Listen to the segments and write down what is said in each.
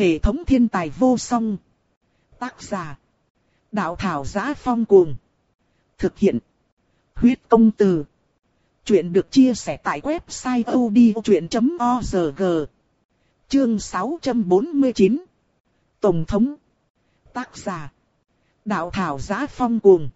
Hệ thống thiên tài vô song. Tác giả. Đạo thảo giá phong cuồng. Thực hiện. Huyết công từ. Chuyện được chia sẻ tại website odchuyện.org. Chương 649. Tổng thống. Tác giả. Đạo thảo giá phong cuồng.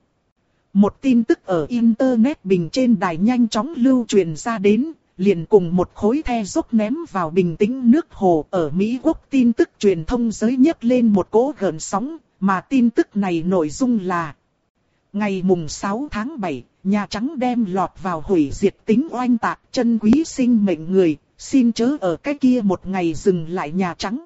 Một tin tức ở Internet bình trên đài nhanh chóng lưu truyền ra đến, liền cùng một khối the rốt ném vào bình tĩnh nước hồ ở Mỹ Quốc tin tức truyền thông giới nhấc lên một cỗ gợn sóng, mà tin tức này nội dung là Ngày mùng 6 tháng 7, Nhà Trắng đem lọt vào hủy diệt tính oanh tạc chân quý sinh mệnh người, xin chớ ở cái kia một ngày dừng lại Nhà Trắng.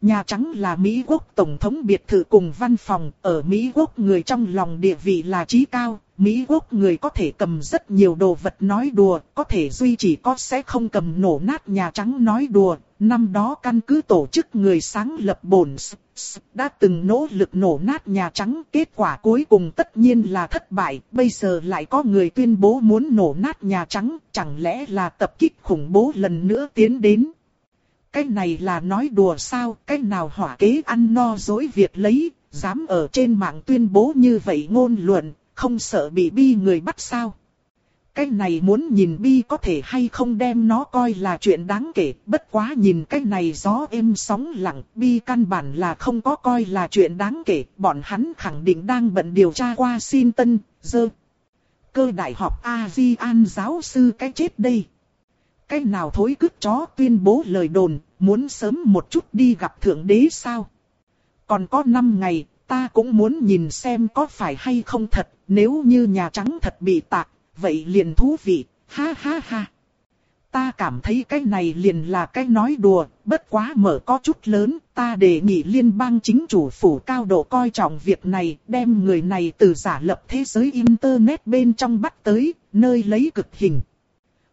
Nhà Trắng là Mỹ Quốc Tổng thống biệt thự cùng văn phòng, ở Mỹ Quốc người trong lòng địa vị là trí cao, Mỹ Quốc người có thể cầm rất nhiều đồ vật nói đùa, có thể duy chỉ có sẽ không cầm nổ nát Nhà Trắng nói đùa. Năm đó căn cứ tổ chức người sáng lập bổn đã từng nỗ lực nổ nát Nhà Trắng, kết quả cuối cùng tất nhiên là thất bại, bây giờ lại có người tuyên bố muốn nổ nát Nhà Trắng, chẳng lẽ là tập kích khủng bố lần nữa tiến đến. Cái này là nói đùa sao, cái nào hỏa kế ăn no dối việc lấy, dám ở trên mạng tuyên bố như vậy ngôn luận, không sợ bị bi người bắt sao. Cái này muốn nhìn bi có thể hay không đem nó coi là chuyện đáng kể, bất quá nhìn cái này gió êm sóng lặng, bi căn bản là không có coi là chuyện đáng kể, bọn hắn khẳng định đang bận điều tra qua xin tân, dơ. Cơ đại học A-di-an giáo sư cái chết đây. Cái nào thối cứt chó tuyên bố lời đồn, muốn sớm một chút đi gặp thượng đế sao? Còn có 5 ngày, ta cũng muốn nhìn xem có phải hay không thật, nếu như Nhà Trắng thật bị tạc, vậy liền thú vị, ha ha ha. Ta cảm thấy cái này liền là cái nói đùa, bất quá mở có chút lớn, ta đề nghị liên bang chính chủ phủ cao độ coi trọng việc này, đem người này từ giả lập thế giới Internet bên trong bắt tới, nơi lấy cực hình.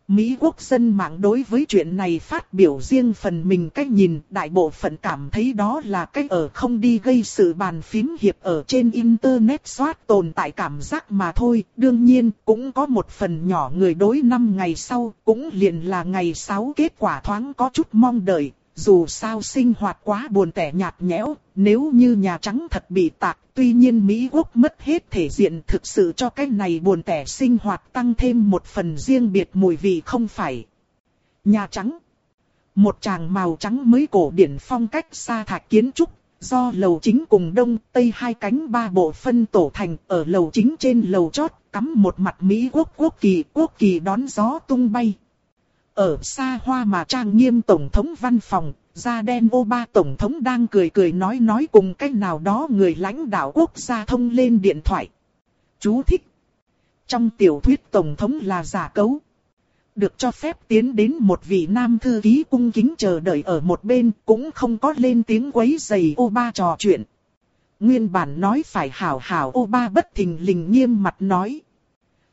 Mỹ quốc dân mạng đối với chuyện này phát biểu riêng phần mình cách nhìn, đại bộ phận cảm thấy đó là cách ở không đi gây sự bàn phím hiệp ở trên Internet soát tồn tại cảm giác mà thôi. Đương nhiên, cũng có một phần nhỏ người đối năm ngày sau, cũng liền là ngày 6 kết quả thoáng có chút mong đợi, dù sao sinh hoạt quá buồn tẻ nhạt nhẽo, nếu như Nhà Trắng thật bị tạc, tuy nhiên Mỹ Quốc mất hết thể diện thực sự cho cái này buồn tẻ sinh hoạt tăng thêm một phần riêng biệt mùi vị không phải. Nhà Trắng Một tràng màu trắng mới cổ điển phong cách xa thạch kiến trúc, do lầu chính cùng đông tây hai cánh ba bộ phân tổ thành ở lầu chính trên lầu chót, cắm một mặt Mỹ Quốc quốc kỳ, quốc kỳ đón gió tung bay. Ở xa hoa mà trang nghiêm tổng thống văn phòng, da đen ô ba tổng thống đang cười cười nói nói cùng cách nào đó người lãnh đạo quốc gia thông lên điện thoại. Chú thích. Trong tiểu thuyết tổng thống là giả cấu. Được cho phép tiến đến một vị nam thư ký cung kính chờ đợi ở một bên cũng không có lên tiếng quấy giày ô ba trò chuyện. Nguyên bản nói phải hảo hảo ô ba bất thình lình nghiêm mặt nói.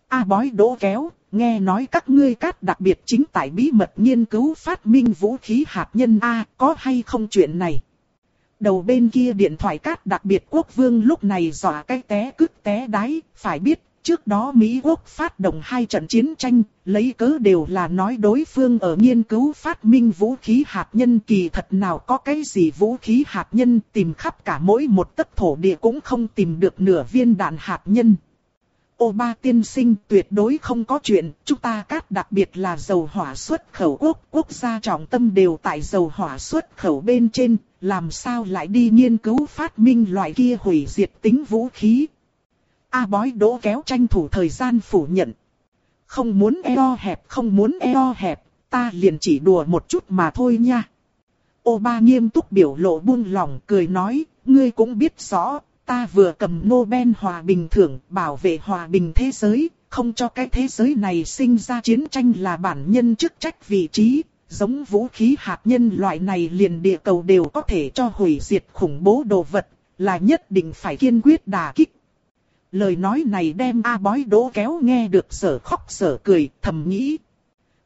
A bói đỗ kéo, nghe nói các ngươi cát đặc biệt chính tại bí mật nghiên cứu phát minh vũ khí hạt nhân A, có hay không chuyện này? Đầu bên kia điện thoại cát đặc biệt quốc vương lúc này dọa cái té cứt té đáy, phải biết, trước đó Mỹ quốc phát động hai trận chiến tranh, lấy cớ đều là nói đối phương ở nghiên cứu phát minh vũ khí hạt nhân kỳ thật nào có cái gì vũ khí hạt nhân tìm khắp cả mỗi một tấc thổ địa cũng không tìm được nửa viên đạn hạt nhân. Ô ba tiên sinh tuyệt đối không có chuyện, chúng ta cát đặc biệt là dầu hỏa xuất khẩu quốc, quốc gia trọng tâm đều tại dầu hỏa xuất khẩu bên trên, làm sao lại đi nghiên cứu phát minh loại kia hủy diệt tính vũ khí. A bói đỗ kéo tranh thủ thời gian phủ nhận. Không muốn eo hẹp, không muốn eo hẹp, ta liền chỉ đùa một chút mà thôi nha. Ô ba nghiêm túc biểu lộ buông lòng cười nói, ngươi cũng biết rõ, ta vừa cầm Nobel Hòa Bình thưởng bảo vệ hòa bình thế giới, không cho cái thế giới này sinh ra chiến tranh là bản nhân chức trách vị trí, giống vũ khí hạt nhân loại này liền địa cầu đều có thể cho hủy diệt khủng bố đồ vật, là nhất định phải kiên quyết đả kích. Lời nói này đem A bói Đỗ kéo nghe được sở khóc sở cười, thầm nghĩ,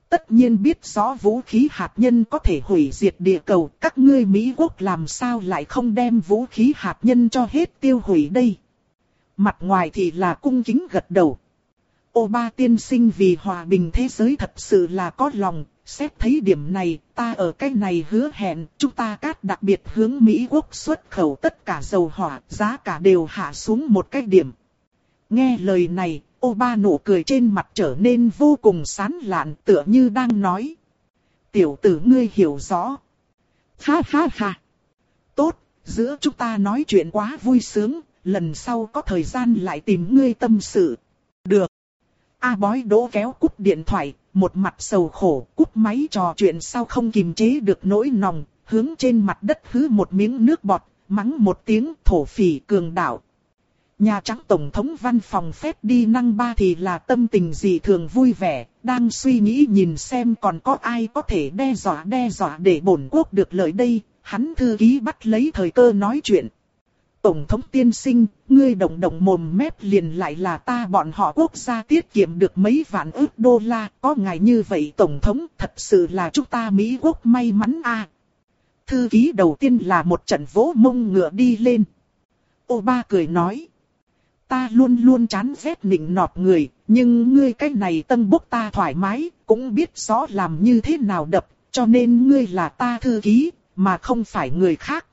Tất nhiên biết rõ vũ khí hạt nhân có thể hủy diệt địa cầu, các ngươi Mỹ quốc làm sao lại không đem vũ khí hạt nhân cho hết tiêu hủy đây. Mặt ngoài thì là cung kính gật đầu. Ô ba tiên sinh vì hòa bình thế giới thật sự là có lòng, xét thấy điểm này, ta ở cái này hứa hẹn, chúng ta cát đặc biệt hướng Mỹ quốc xuất khẩu tất cả dầu hỏa, giá cả đều hạ xuống một cái điểm. Nghe lời này, ô ba nụ cười trên mặt trở nên vô cùng sán lạn tựa như đang nói. Tiểu tử ngươi hiểu rõ. Ha ha ha. Tốt, giữa chúng ta nói chuyện quá vui sướng, lần sau có thời gian lại tìm ngươi tâm sự. Được. A bói đỗ kéo cúp điện thoại, một mặt sầu khổ, cúp máy trò chuyện sau không kìm chế được nỗi nòng, hướng trên mặt đất hứ một miếng nước bọt, mắng một tiếng thổ phỉ cường đạo. Nhà Trắng Tổng thống văn phòng phép đi năng ba thì là tâm tình gì thường vui vẻ, đang suy nghĩ nhìn xem còn có ai có thể đe dọa đe dọa để bổn quốc được lợi đây, hắn thư ký bắt lấy thời cơ nói chuyện. Tổng thống tiên sinh, ngươi động động mồm mép liền lại là ta bọn họ quốc gia tiết kiệm được mấy vạn ức đô la, có ngài như vậy Tổng thống thật sự là chúng ta Mỹ quốc may mắn a. Thư ký đầu tiên là một trận vỗ mông ngựa đi lên. Ô ba cười nói. Ta luôn luôn chán ghét nịnh nọt người, nhưng ngươi cái này tân bốc ta thoải mái, cũng biết rõ làm như thế nào đập, cho nên ngươi là ta thư ký, mà không phải người khác.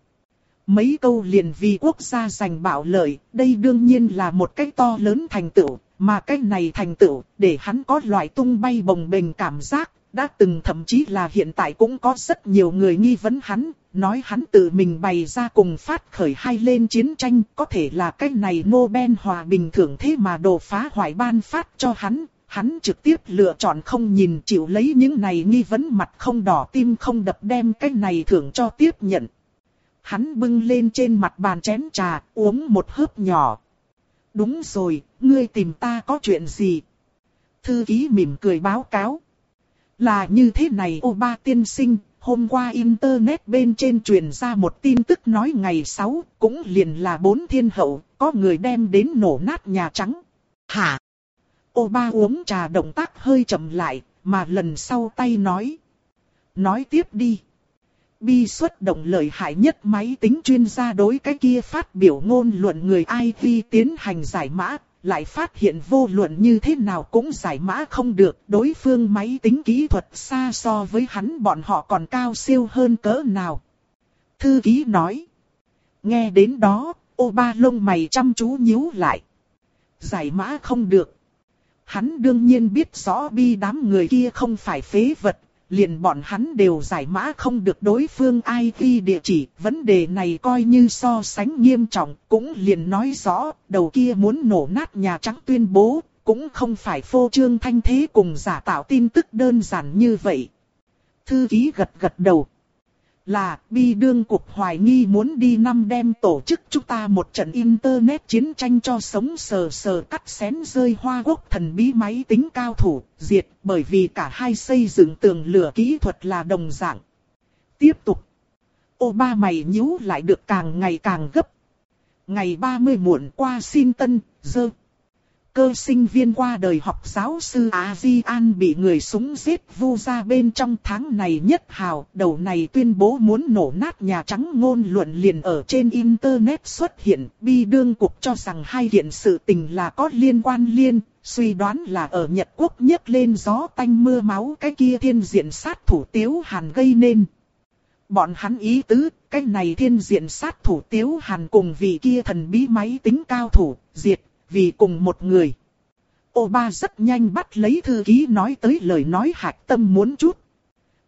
Mấy câu liền vì quốc gia giành bảo lợi, đây đương nhiên là một cách to lớn thành tựu, mà cách này thành tựu, để hắn có loại tung bay bồng bềnh cảm giác, đã từng thậm chí là hiện tại cũng có rất nhiều người nghi vấn hắn, nói hắn tự mình bày ra cùng phát khởi hai lên chiến tranh, có thể là cái này Nobel hòa bình thưởng thế mà đồ phá hoại ban phát cho hắn, hắn trực tiếp lựa chọn không nhìn chịu lấy những này nghi vấn mặt không đỏ tim không đập đem cái này thưởng cho tiếp nhận. Hắn bưng lên trên mặt bàn chén trà, uống một hớp nhỏ. Đúng rồi, ngươi tìm ta có chuyện gì? Thư ký mỉm cười báo cáo. Là như thế này ô ba tiên sinh, hôm qua Internet bên trên truyền ra một tin tức nói ngày 6, cũng liền là bốn thiên hậu, có người đem đến nổ nát Nhà Trắng. Hả? Ô ba uống trà động tác hơi chậm lại, mà lần sau tay nói. Nói tiếp đi. Bi xuất động lợi hại nhất máy tính chuyên gia đối cái kia phát biểu ngôn luận người IT tiến hành giải mã, lại phát hiện vô luận như thế nào cũng giải mã không được. Đối phương máy tính kỹ thuật xa so với hắn bọn họ còn cao siêu hơn cỡ nào. Thư ký nói. Nghe đến đó, ô ba lông mày chăm chú nhíu lại. Giải mã không được. Hắn đương nhiên biết rõ bi đám người kia không phải phế vật, liền bọn hắn đều giải mã không được đối phương IP địa chỉ, vấn đề này coi như so sánh nghiêm trọng, cũng liền nói rõ, đầu kia muốn nổ nát Nhà Trắng tuyên bố, cũng không phải phô trương thanh thế cùng giả tạo tin tức đơn giản như vậy. Thư ký gật gật đầu là bi đương cục hoài nghi muốn đi năm đem tổ chức chúng ta một trận internet chiến tranh cho sống sờ sờ cắt xén rơi hoa quốc thần bí máy tính cao thủ, diệt bởi vì cả hai xây dựng tường lửa kỹ thuật là đồng dạng. Tiếp tục. Ô ba mày nhíu lại được càng ngày càng gấp. Ngày 30 muộn qua xin tân, dơ cơ sinh viên qua đời học giáo sư A-di-an bị người súng giết vu ra bên trong tháng này nhất hào, đầu này tuyên bố muốn nổ nát Nhà Trắng ngôn luận liền ở trên Internet xuất hiện, bi đương cục cho rằng hai kiện sự tình là có liên quan liên, suy đoán là ở Nhật Quốc nhấc lên gió tanh mưa máu cái kia thiên diện sát thủ tiếu hàn gây nên. Bọn hắn ý tứ, cái này thiên diện sát thủ tiếu hàn cùng vị kia thần bí máy tính cao thủ, diệt vì cùng một người. Ô ba rất nhanh bắt lấy thư ký nói tới lời nói hạch tâm muốn chút.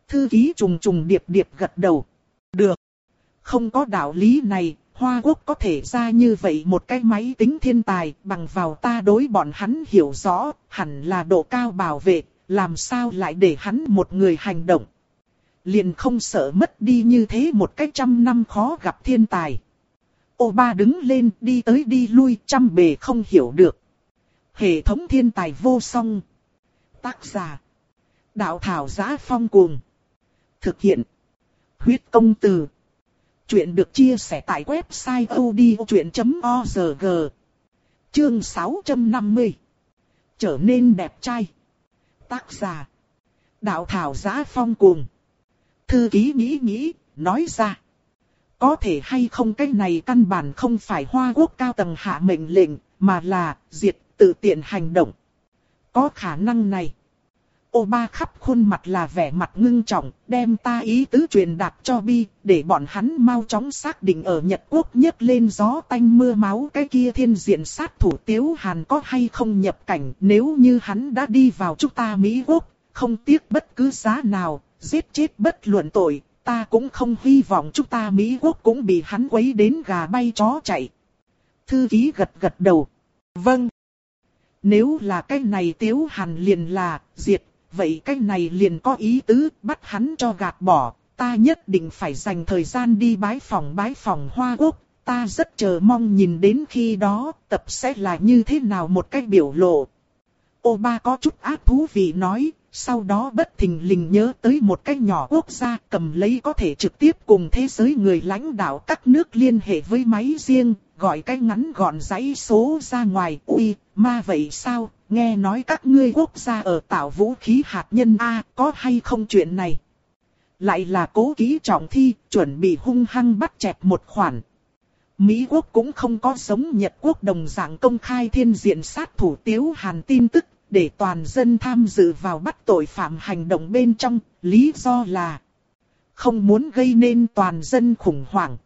Thư ký trùng trùng điệp điệp gật đầu. Được. Không có đạo lý này, Hoa Quốc có thể ra như vậy một cái máy tính thiên tài bằng vào ta đối bọn hắn hiểu rõ, hẳn là độ cao bảo vệ, làm sao lại để hắn một người hành động. Liền không sợ mất đi như thế một cách trăm năm khó gặp thiên tài. Ô ba đứng lên đi tới đi lui trăm bề không hiểu được. Hệ thống thiên tài vô song. Tác giả. Đạo thảo giá phong cuồng. Thực hiện. Huyết công từ. Chuyện được chia sẻ tại website odchuyện.org. Chương 650. Trở nên đẹp trai. Tác giả. Đạo thảo giá phong cuồng. Thư ký nghĩ nghĩ, nói ra. Có thể hay không cái này căn bản không phải Hoa Quốc cao tầng hạ mệnh lệnh, mà là diệt tự tiện hành động. Có khả năng này. Ô ba khắp khuôn mặt là vẻ mặt ngưng trọng, đem ta ý tứ truyền đạt cho Bi, để bọn hắn mau chóng xác định ở Nhật Quốc nhất lên gió tanh mưa máu cái kia thiên diện sát thủ Tiếu Hàn có hay không nhập cảnh. Nếu như hắn đã đi vào chúng ta Mỹ Quốc, không tiếc bất cứ giá nào, giết chết bất luận tội, ta cũng không hy vọng chúng ta Mỹ Quốc cũng bị hắn quấy đến gà bay chó chạy. Thư ký gật gật đầu. Vâng. Nếu là cái này Tiếu Hàn liền là, diệt vậy cái này liền có ý tứ bắt hắn cho gạt bỏ, ta nhất định phải dành thời gian đi bái phòng bái phòng Hoa Quốc, ta rất chờ mong nhìn đến khi đó, tập sẽ là như thế nào một cách biểu lộ. Ô ba có chút ác thú vị nói, sau đó bất thình lình nhớ tới một cái nhỏ quốc gia cầm lấy có thể trực tiếp cùng thế giới người lãnh đạo các nước liên hệ với máy riêng, gọi cái ngắn gọn dãy số ra ngoài. Ui, ma vậy sao, nghe nói các ngươi quốc gia ở tạo vũ khí hạt nhân A, có hay không chuyện này? Lại là cố ký trọng thi, chuẩn bị hung hăng bắt chẹt một khoản. Mỹ quốc cũng không có giống Nhật quốc đồng dạng công khai thiên diện sát thủ tiếu hàn tin tức, để toàn dân tham dự vào bắt tội phạm hành động bên trong, lý do là không muốn gây nên toàn dân khủng hoảng.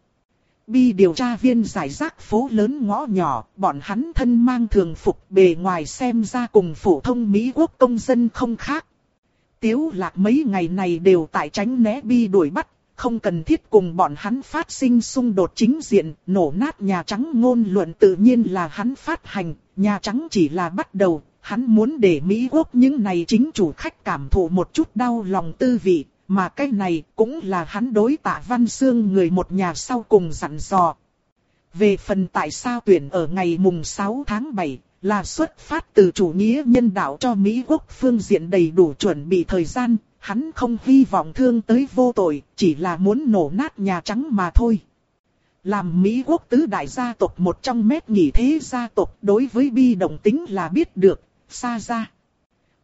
Bi điều tra viên giải rác phố lớn ngõ nhỏ, bọn hắn thân mang thường phục bề ngoài xem ra cùng phổ thông Mỹ quốc công dân không khác. Tiếu lạc mấy ngày này đều tại tránh né bi đuổi bắt, không cần thiết cùng bọn hắn phát sinh xung đột chính diện, nổ nát Nhà Trắng ngôn luận tự nhiên là hắn phát hành, Nhà Trắng chỉ là bắt đầu, hắn muốn để Mỹ quốc những này chính chủ khách cảm thụ một chút đau lòng tư vị, mà cái này cũng là hắn đối tạ Văn Sương người một nhà sau cùng dặn dò. Về phần tại sao tuyển ở ngày mùng 6 tháng 7, là xuất phát từ chủ nghĩa nhân đạo cho Mỹ quốc phương diện đầy đủ chuẩn bị thời gian, hắn không hy vọng thương tới vô tội, chỉ là muốn nổ nát Nhà Trắng mà thôi. Làm Mỹ quốc tứ đại gia tộc một trong mét nghỉ thế gia tộc đối với bi đồng tính là biết được, xa ra.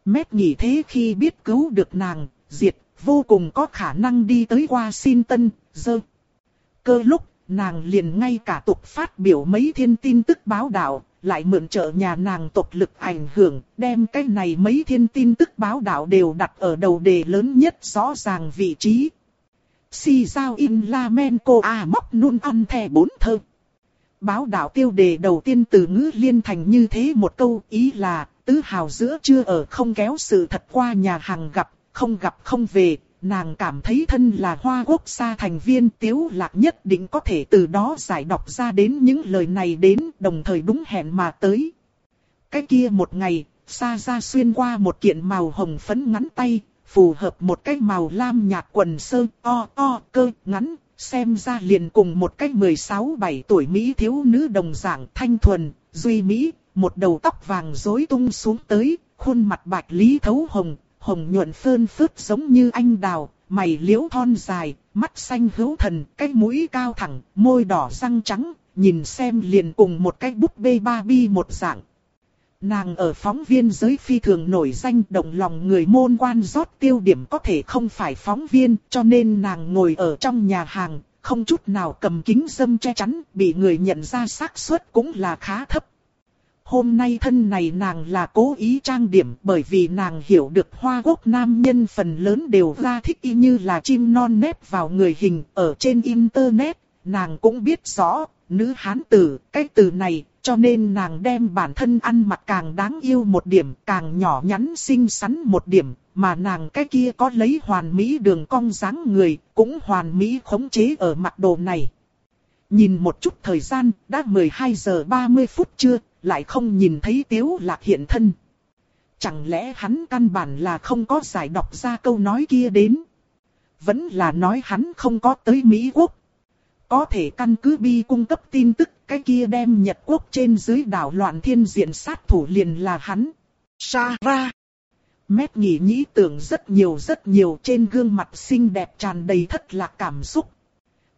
Mét nghỉ thế khi biết cứu được nàng, diệt, vô cùng có khả năng đi tới Washington, dơ. Cơ lúc, nàng liền ngay cả tục phát biểu mấy thiên tin tức báo đạo, lại mượn trợ nhà nàng tộc lực ảnh hưởng, đem cái này mấy thiên tin tức báo đạo đều đặt ở đầu đề lớn nhất rõ ràng vị trí. Si giao in la men cô a móc nun ăn thè bốn thơ. Báo đạo tiêu đề đầu tiên từ ngữ liên thành như thế một câu ý là tứ hào giữa chưa ở không kéo sự thật qua nhà hàng gặp, không gặp không về, nàng cảm thấy thân là hoa quốc gia thành viên tiếu lạc nhất định có thể từ đó giải đọc ra đến những lời này đến đồng thời đúng hẹn mà tới. Cái kia một ngày, xa ra xuyên qua một kiện màu hồng phấn ngắn tay, phù hợp một cái màu lam nhạt quần sơ o o cơ ngắn, xem ra liền cùng một cái 16-17 tuổi Mỹ thiếu nữ đồng dạng thanh thuần, duy Mỹ, một đầu tóc vàng rối tung xuống tới, khuôn mặt bạch lý thấu hồng, hồng nhuận phơn phớt giống như anh đào, mày liễu thon dài, mắt xanh hữu thần, cái mũi cao thẳng, môi đỏ răng trắng, nhìn xem liền cùng một cái búp bê Barbie một dạng. Nàng ở phóng viên giới phi thường nổi danh động lòng người môn quan rót tiêu điểm có thể không phải phóng viên cho nên nàng ngồi ở trong nhà hàng, không chút nào cầm kính dâm che chắn, bị người nhận ra xác suất cũng là khá thấp. Hôm nay thân này nàng là cố ý trang điểm bởi vì nàng hiểu được hoa quốc nam nhân phần lớn đều ra thích y như là chim non nếp vào người hình ở trên internet. Nàng cũng biết rõ, nữ hán tử, cái từ này, cho nên nàng đem bản thân ăn mặc càng đáng yêu một điểm, càng nhỏ nhắn xinh xắn một điểm, mà nàng cái kia có lấy hoàn mỹ đường cong dáng người, cũng hoàn mỹ khống chế ở mặt đồ này. Nhìn một chút thời gian, đã 12 giờ 30 phút chưa, lại không nhìn thấy tiếu lạc hiện thân. Chẳng lẽ hắn căn bản là không có giải đọc ra câu nói kia đến. Vẫn là nói hắn không có tới Mỹ Quốc. Có thể căn cứ bi cung cấp tin tức cái kia đem Nhật Quốc trên dưới đảo loạn thiên diện sát thủ liền là hắn. Sara. Mét nhỉ nhĩ tưởng rất nhiều rất nhiều trên gương mặt xinh đẹp tràn đầy thất lạc cảm xúc.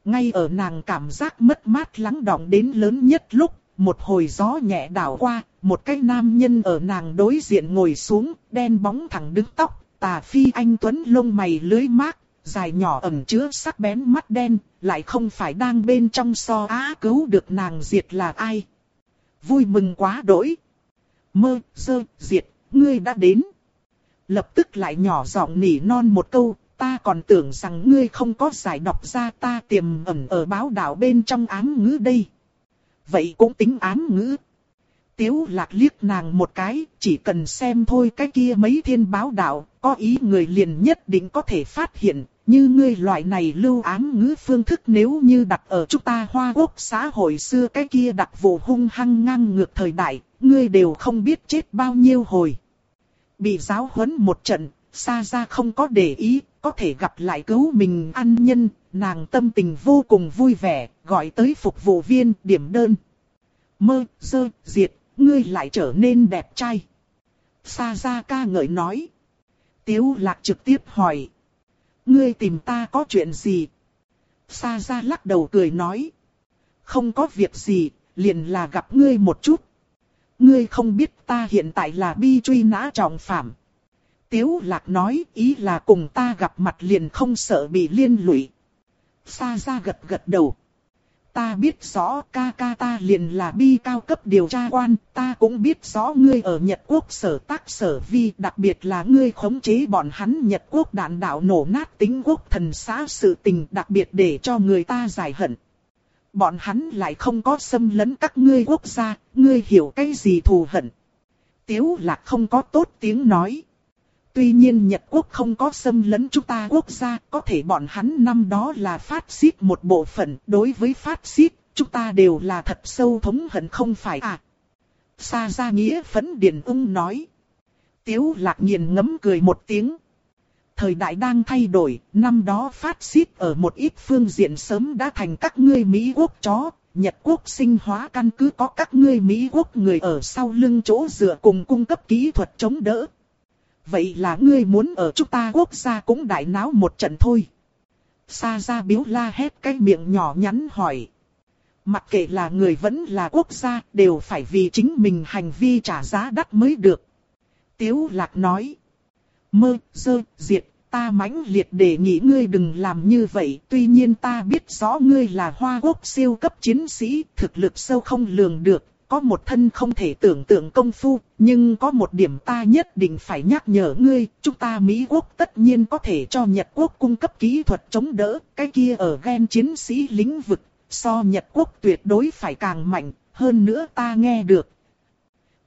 Ngay ở nàng cảm giác mất mát lắng đọng đến lớn nhất lúc, một hồi gió nhẹ đảo qua, một cái nam nhân ở nàng đối diện ngồi xuống, đen bóng thẳng đứng tóc, tà phi anh tuấn lông mày lưới mát, dài nhỏ ẩn chứa sắc bén mắt đen, lại không phải đang bên trong so á cứu được nàng diệt là ai. Vui mừng quá đỗi. Mơ, sơ, diệt, ngươi đã đến. lập tức lại nhỏ giọng nỉ non một câu, ta còn tưởng rằng ngươi không có giải đọc ra ta tiềm ẩn ở báo đạo bên trong ám ngữ đây. Vậy cũng tính ám ngữ. Tiếu lạc liếc nàng một cái, chỉ cần xem thôi cái kia mấy thiên báo đạo, có ý người liền nhất định có thể phát hiện, như ngươi loại này lưu ám ngữ phương thức nếu như đặt ở chúng ta hoa quốc xã hội xưa cái kia đặt vụ hung hăng ngang ngược thời đại, ngươi đều không biết chết bao nhiêu hồi. Bị giáo huấn một trận, xa ra không có để ý, có thể gặp lại cứu mình ăn nhân, nàng tâm tình vô cùng vui vẻ, gọi tới phục vụ viên điểm đơn. Mơ, dơ, diệt, ngươi lại trở nên đẹp trai. Sa ra ca ngợi nói. Tiếu lạc trực tiếp hỏi. Ngươi tìm ta có chuyện gì? Sa ra lắc đầu cười nói. Không có việc gì, liền là gặp ngươi một chút. Ngươi không biết ta hiện tại là bi truy nã trọng phạm. Tiếu lạc nói ý là cùng ta gặp mặt liền không sợ bị liên lụy. Sa ra gật gật đầu. Ta biết rõ ca ca ta liền là bi cao cấp điều tra quan, ta cũng biết rõ ngươi ở Nhật Quốc sở tác sở vi, đặc biệt là ngươi khống chế bọn hắn Nhật Quốc đạn đạo nổ nát tính quốc thần xã sự tình đặc biệt để cho người ta giải hận. Bọn hắn lại không có xâm lấn các ngươi quốc gia, ngươi hiểu cái gì thù hận. Tiếu lạc không có tốt tiếng nói. Tuy nhiên Nhật Quốc không có xâm lấn chúng ta quốc gia, có thể bọn hắn năm đó là phát xít một bộ phận, đối với phát xít, chúng ta đều là thật sâu thống hận không phải à. Sa gia nghĩa phấn điền ung nói. Tiếu lạc nghiền ngấm cười một tiếng. Thời đại đang thay đổi, năm đó phát xít ở một ít phương diện sớm đã thành các ngươi Mỹ quốc chó, Nhật quốc sinh hóa căn cứ có các ngươi Mỹ quốc người ở sau lưng chỗ dựa cùng cung cấp kỹ thuật chống đỡ, Vậy là ngươi muốn ở chúng ta quốc gia cũng đại náo một trận thôi. Sa ra biếu la hét cái miệng nhỏ nhắn hỏi. Mặc kệ là người vẫn là quốc gia đều phải vì chính mình hành vi trả giá đắt mới được. Tiếu lạc nói. Mơ, dơ, diệt, ta mãnh liệt đề nghị ngươi đừng làm như vậy. Tuy nhiên ta biết rõ ngươi là hoa quốc siêu cấp chiến sĩ, thực lực sâu không lường được, có một thân không thể tưởng tượng công phu, nhưng có một điểm ta nhất định phải nhắc nhở ngươi, chúng ta Mỹ quốc tất nhiên có thể cho Nhật quốc cung cấp kỹ thuật chống đỡ, cái kia ở gen chiến sĩ lĩnh vực, so Nhật quốc tuyệt đối phải càng mạnh, hơn nữa ta nghe được.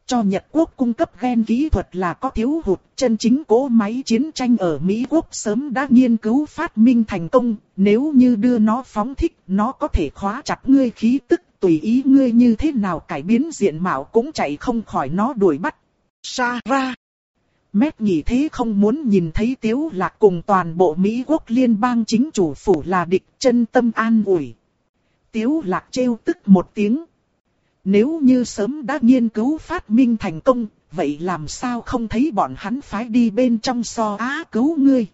Cho Nhật quốc cung cấp gen kỹ thuật là có thiếu hụt, chân chính cố máy chiến tranh ở Mỹ quốc sớm đã nghiên cứu phát minh thành công, nếu như đưa nó phóng thích, nó có thể khóa chặt ngươi khí tức tùy ý ngươi như thế nào cải biến diện mạo cũng chạy không khỏi nó đuổi bắt. Sa ra. Mét nhị thế không muốn nhìn thấy tiếu lạc cùng toàn bộ Mỹ quốc liên bang chính chủ phủ là địch chân tâm an ủi. Tiếu lạc trêu tức một tiếng. Nếu như sớm đã nghiên cứu phát minh thành công, vậy làm sao không thấy bọn hắn phái đi bên trong so á cứu ngươi.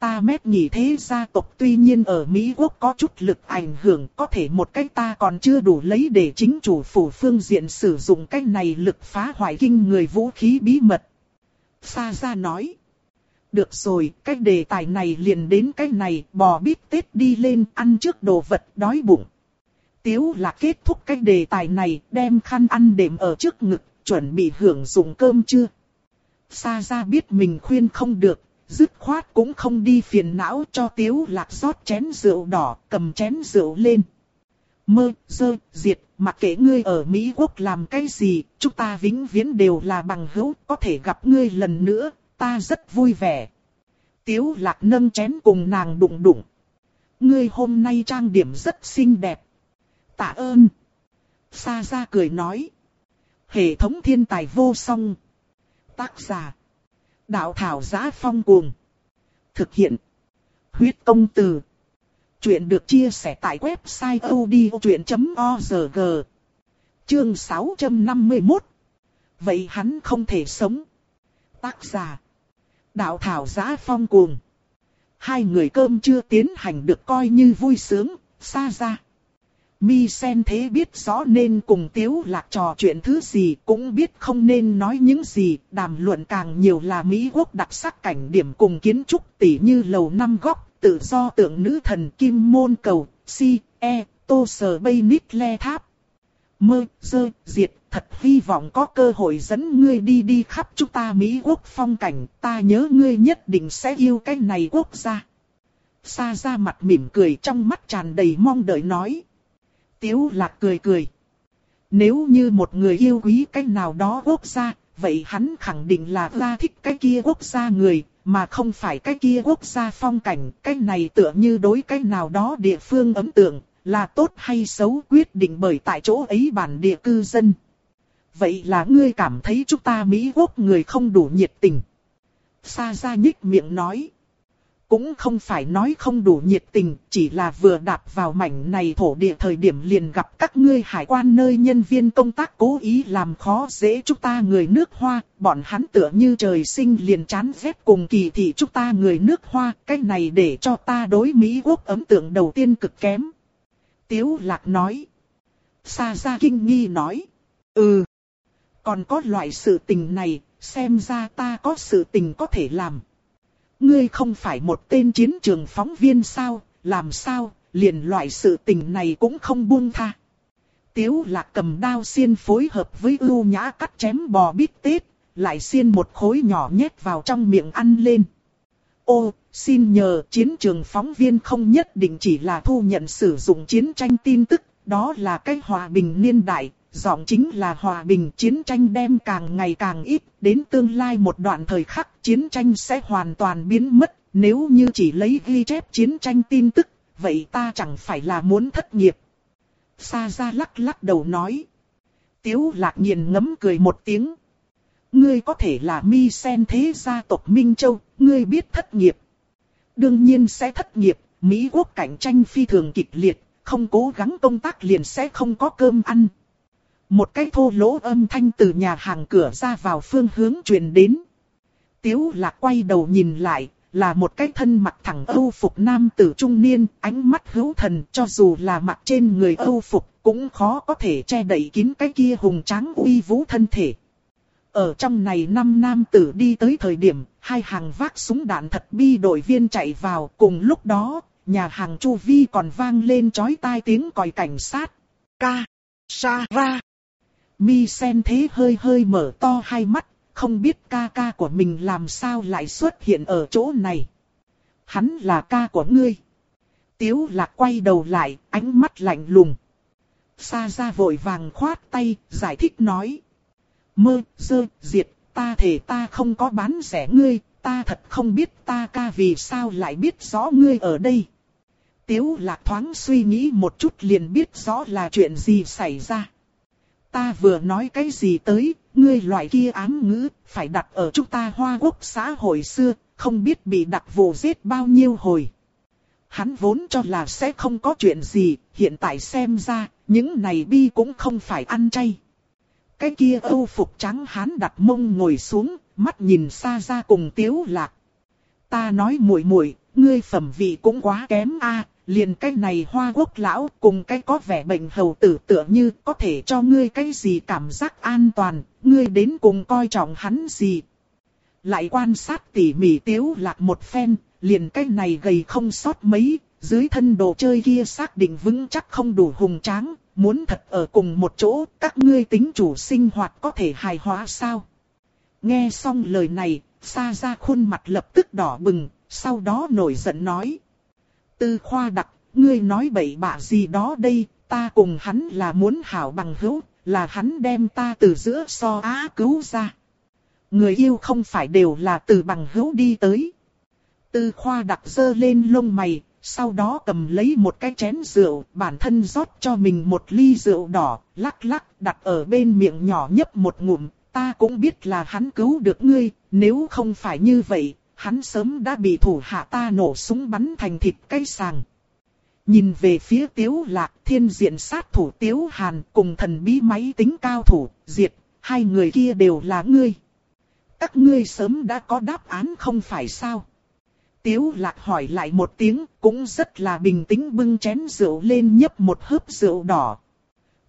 Ta mét nhị thế gia tộc tuy nhiên ở Mỹ Quốc có chút lực ảnh hưởng có thể một cách ta còn chưa đủ lấy để chính chủ phủ phương diện sử dụng cách này lực phá hoại kinh người vũ khí bí mật. Sa gia nói. Được rồi, cái đề tài này liền đến cái này, bò bít tết đi lên ăn trước đồ vật đói bụng. Tiếu là kết thúc cái đề tài này, đem khăn ăn đệm ở trước ngực, chuẩn bị hưởng dụng cơm chưa. Sa gia biết mình khuyên không được, dứt khoát cũng không đi phiền não cho tiếu lạc rót chén rượu đỏ, cầm chén rượu lên. Mơ, dơ, diệt, mặc kệ ngươi ở Mỹ Quốc làm cái gì, chúng ta vĩnh viễn đều là bằng hữu, có thể gặp ngươi lần nữa, ta rất vui vẻ. Tiếu lạc nâng chén cùng nàng đụng đụng. Ngươi hôm nay trang điểm rất xinh đẹp. Tạ ơn. Sa ra cười nói. Hệ thống thiên tài vô song. Tác giả. Đạo thảo giá phong cuồng. Thực hiện. Huyết công từ. Chuyện được chia sẻ tại website odchuyện.org. Chương 651. Vậy hắn không thể sống. Tác giả. Đạo thảo giá phong cuồng. Hai người cơm chưa tiến hành được coi như vui sướng, xa ra. Mi sen thế biết rõ nên cùng Tiếu Lạc trò chuyện thứ gì, cũng biết không nên nói những gì, đàm luận càng nhiều là Mỹ quốc đặc sắc cảnh điểm cùng kiến trúc tỉ như lầu năm góc, tự do tượng nữ thần Kim Môn Cầu, Si, E, Tô Sờ Bay Nít Le Tháp. Mơ, dơ, diệt, thật hy vọng có cơ hội dẫn ngươi đi đi khắp chúng ta Mỹ quốc phong cảnh, ta nhớ ngươi nhất định sẽ yêu cái này quốc gia. Sa ra mặt mỉm cười trong mắt tràn đầy mong đợi nói. Tiếu lạc cười cười. Nếu như một người yêu quý cái nào đó quốc gia, vậy hắn khẳng định là ra thích cái kia quốc gia người, mà không phải cái kia quốc gia phong cảnh. Cái này tựa như đối cái nào đó địa phương ấn tượng, là tốt hay xấu quyết định bởi tại chỗ ấy bản địa cư dân. Vậy là ngươi cảm thấy chúng ta Mỹ quốc người không đủ nhiệt tình. Sa ra nhích miệng nói. Cũng không phải nói không đủ nhiệt tình, chỉ là vừa đạp vào mảnh này thổ địa thời điểm liền gặp các ngươi hải quan nơi nhân viên công tác cố ý làm khó dễ chúng ta người nước hoa, bọn hắn tựa như trời sinh liền chán ghét cùng kỳ thị chúng ta người nước hoa, cái này để cho ta đối Mỹ quốc ấn tượng đầu tiên cực kém. Tiếu lạc nói. Sa Sa kinh nghi nói. Ừ. Còn có loại sự tình này, xem ra ta có sự tình có thể làm. Ngươi không phải một tên chiến trường phóng viên sao, làm sao, liền loại sự tình này cũng không buông tha. Tiếu lạc cầm đao xiên phối hợp với ưu nhã cắt chém bò bít tết, lại xiên một khối nhỏ nhét vào trong miệng ăn lên. Ô, xin nhờ chiến trường phóng viên không nhất định chỉ là thu nhận sử dụng chiến tranh tin tức, đó là cái hòa bình niên đại, giọng chính là hòa bình chiến tranh đem càng ngày càng ít, đến tương lai một đoạn thời khắc chiến tranh sẽ hoàn toàn biến mất, nếu như chỉ lấy ghi chép chiến tranh tin tức, vậy ta chẳng phải là muốn thất nghiệp. Sa ra lắc lắc đầu nói. Tiếu lạc nghiền ngấm cười một tiếng. Ngươi có thể là mi sen thế gia tộc Minh Châu, ngươi biết thất nghiệp. Đương nhiên sẽ thất nghiệp, Mỹ quốc cạnh tranh phi thường kịch liệt, không cố gắng công tác liền sẽ không có cơm ăn. Một cái thô lỗ âm thanh từ nhà hàng cửa ra vào phương hướng truyền đến. Tiếu lạc quay đầu nhìn lại, là một cái thân mặt thẳng âu phục nam tử trung niên, ánh mắt hữu thần cho dù là mặt trên người âu phục cũng khó có thể che đậy kín cái kia hùng tráng uy vũ thân thể. Ở trong này năm nam tử đi tới thời điểm, hai hàng vác súng đạn thật bi đội viên chạy vào cùng lúc đó, nhà hàng chu vi còn vang lên chói tai tiếng còi cảnh sát. Ca, sa ra. Mi sen thế hơi hơi mở to hai mắt, không biết ca ca của mình làm sao lại xuất hiện ở chỗ này. Hắn là ca của ngươi. Tiếu lạc quay đầu lại, ánh mắt lạnh lùng. Sa ra vội vàng khoát tay, giải thích nói. Mơ, dơ, diệt, ta thể ta không có bán rẻ ngươi, ta thật không biết ta ca vì sao lại biết rõ ngươi ở đây. Tiếu lạc thoáng suy nghĩ một chút liền biết rõ là chuyện gì xảy ra. Ta vừa nói cái gì tới, ngươi loại kia ám ngữ, phải đặt ở chúng ta hoa quốc xã hội xưa, không biết bị đặt vụ giết bao nhiêu hồi. Hắn vốn cho là sẽ không có chuyện gì, hiện tại xem ra, những này bi cũng không phải ăn chay. Cái kia âu phục trắng hắn đặt mông ngồi xuống, mắt nhìn xa ra cùng tiếu lạc. Ta nói muội muội, ngươi phẩm vị cũng quá kém a, liền cái này hoa quốc lão cùng cái có vẻ bệnh hầu tử tựa như có thể cho ngươi cái gì cảm giác an toàn, ngươi đến cùng coi trọng hắn gì. Lại quan sát tỉ mỉ tiếu lạc một phen, liền cái này gầy không sót mấy, dưới thân đồ chơi kia xác định vững chắc không đủ hùng tráng, muốn thật ở cùng một chỗ, các ngươi tính chủ sinh hoạt có thể hài hòa sao? Nghe xong lời này, xa ra khuôn mặt lập tức đỏ bừng, sau đó nổi giận nói. Tư khoa đặc, ngươi nói bậy bạ gì đó đây, ta cùng hắn là muốn hảo bằng hữu, là hắn đem ta từ giữa so á cứu ra. Người yêu không phải đều là từ bằng hữu đi tới. Tư khoa đặc dơ lên lông mày, sau đó cầm lấy một cái chén rượu, bản thân rót cho mình một ly rượu đỏ, lắc lắc đặt ở bên miệng nhỏ nhấp một ngụm, ta cũng biết là hắn cứu được ngươi, nếu không phải như vậy, hắn sớm đã bị thủ hạ ta nổ súng bắn thành thịt cây sàng. Nhìn về phía tiếu lạc thiên diện sát thủ tiếu hàn cùng thần bí máy tính cao thủ, diệt, hai người kia đều là ngươi. Các ngươi sớm đã có đáp án không phải sao? Tiếu lạc hỏi lại một tiếng, cũng rất là bình tĩnh bưng chén rượu lên nhấp một hớp rượu đỏ.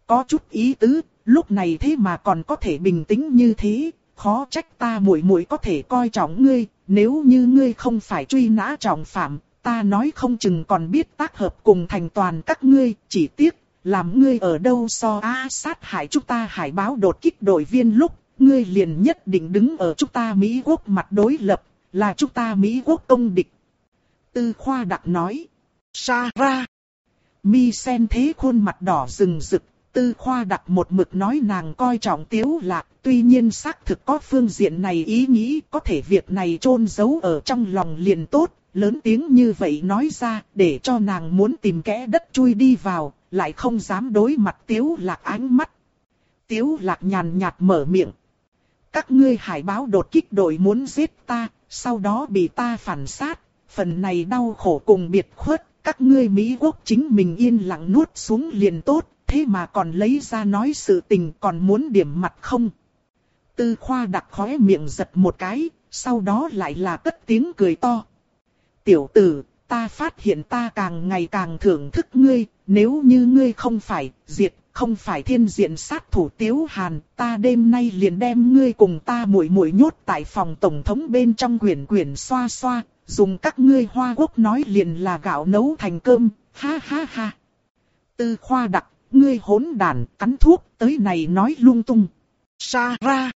Có chút ý tứ, lúc này thế mà còn có thể bình tĩnh như thế, khó trách ta muội muội có thể coi trọng ngươi, nếu như ngươi không phải truy nã trọng phạm, ta nói không chừng còn biết tác hợp cùng thành toàn các ngươi, chỉ tiếc làm ngươi ở đâu so a sát hại chúng ta hải báo đột kích đội viên lúc, ngươi liền nhất định đứng ở chúng ta Mỹ quốc mặt đối lập, là chúng ta Mỹ quốc công địch. Tư khoa đặc nói. Sa ra. Mi sen thế khuôn mặt đỏ rừng rực, tư khoa đặt một mực nói nàng coi trọng tiếu lạc, tuy nhiên xác thực có phương diện này ý nghĩ, có thể việc này trôn giấu ở trong lòng liền tốt, lớn tiếng như vậy nói ra, để cho nàng muốn tìm kẽ đất chui đi vào, lại không dám đối mặt tiếu lạc ánh mắt. Tiếu lạc nhàn nhạt mở miệng. Các ngươi hải báo đột kích đội muốn giết ta, sau đó bị ta phản sát, phần này đau khổ cùng biệt khuất, các ngươi Mỹ quốc chính mình yên lặng nuốt xuống liền tốt, thế mà còn lấy ra nói sự tình còn muốn điểm mặt không. Tư khoa đặt khóe miệng giật một cái, sau đó lại là cất tiếng cười to. Tiểu tử, ta phát hiện ta càng ngày càng thưởng thức ngươi, nếu như ngươi không phải diệt, không phải thiên diện sát thủ Tiếu Hàn, ta đêm nay liền đem ngươi cùng ta muội muội nhốt tại phòng tổng thống bên trong quyển quyển xoa xoa, dùng các ngươi hoa quốc nói liền là gạo nấu thành cơm, ha ha ha. Tư khoa đặc, ngươi hỗn đàn, cắn thuốc, tới này nói lung tung. Sa ra.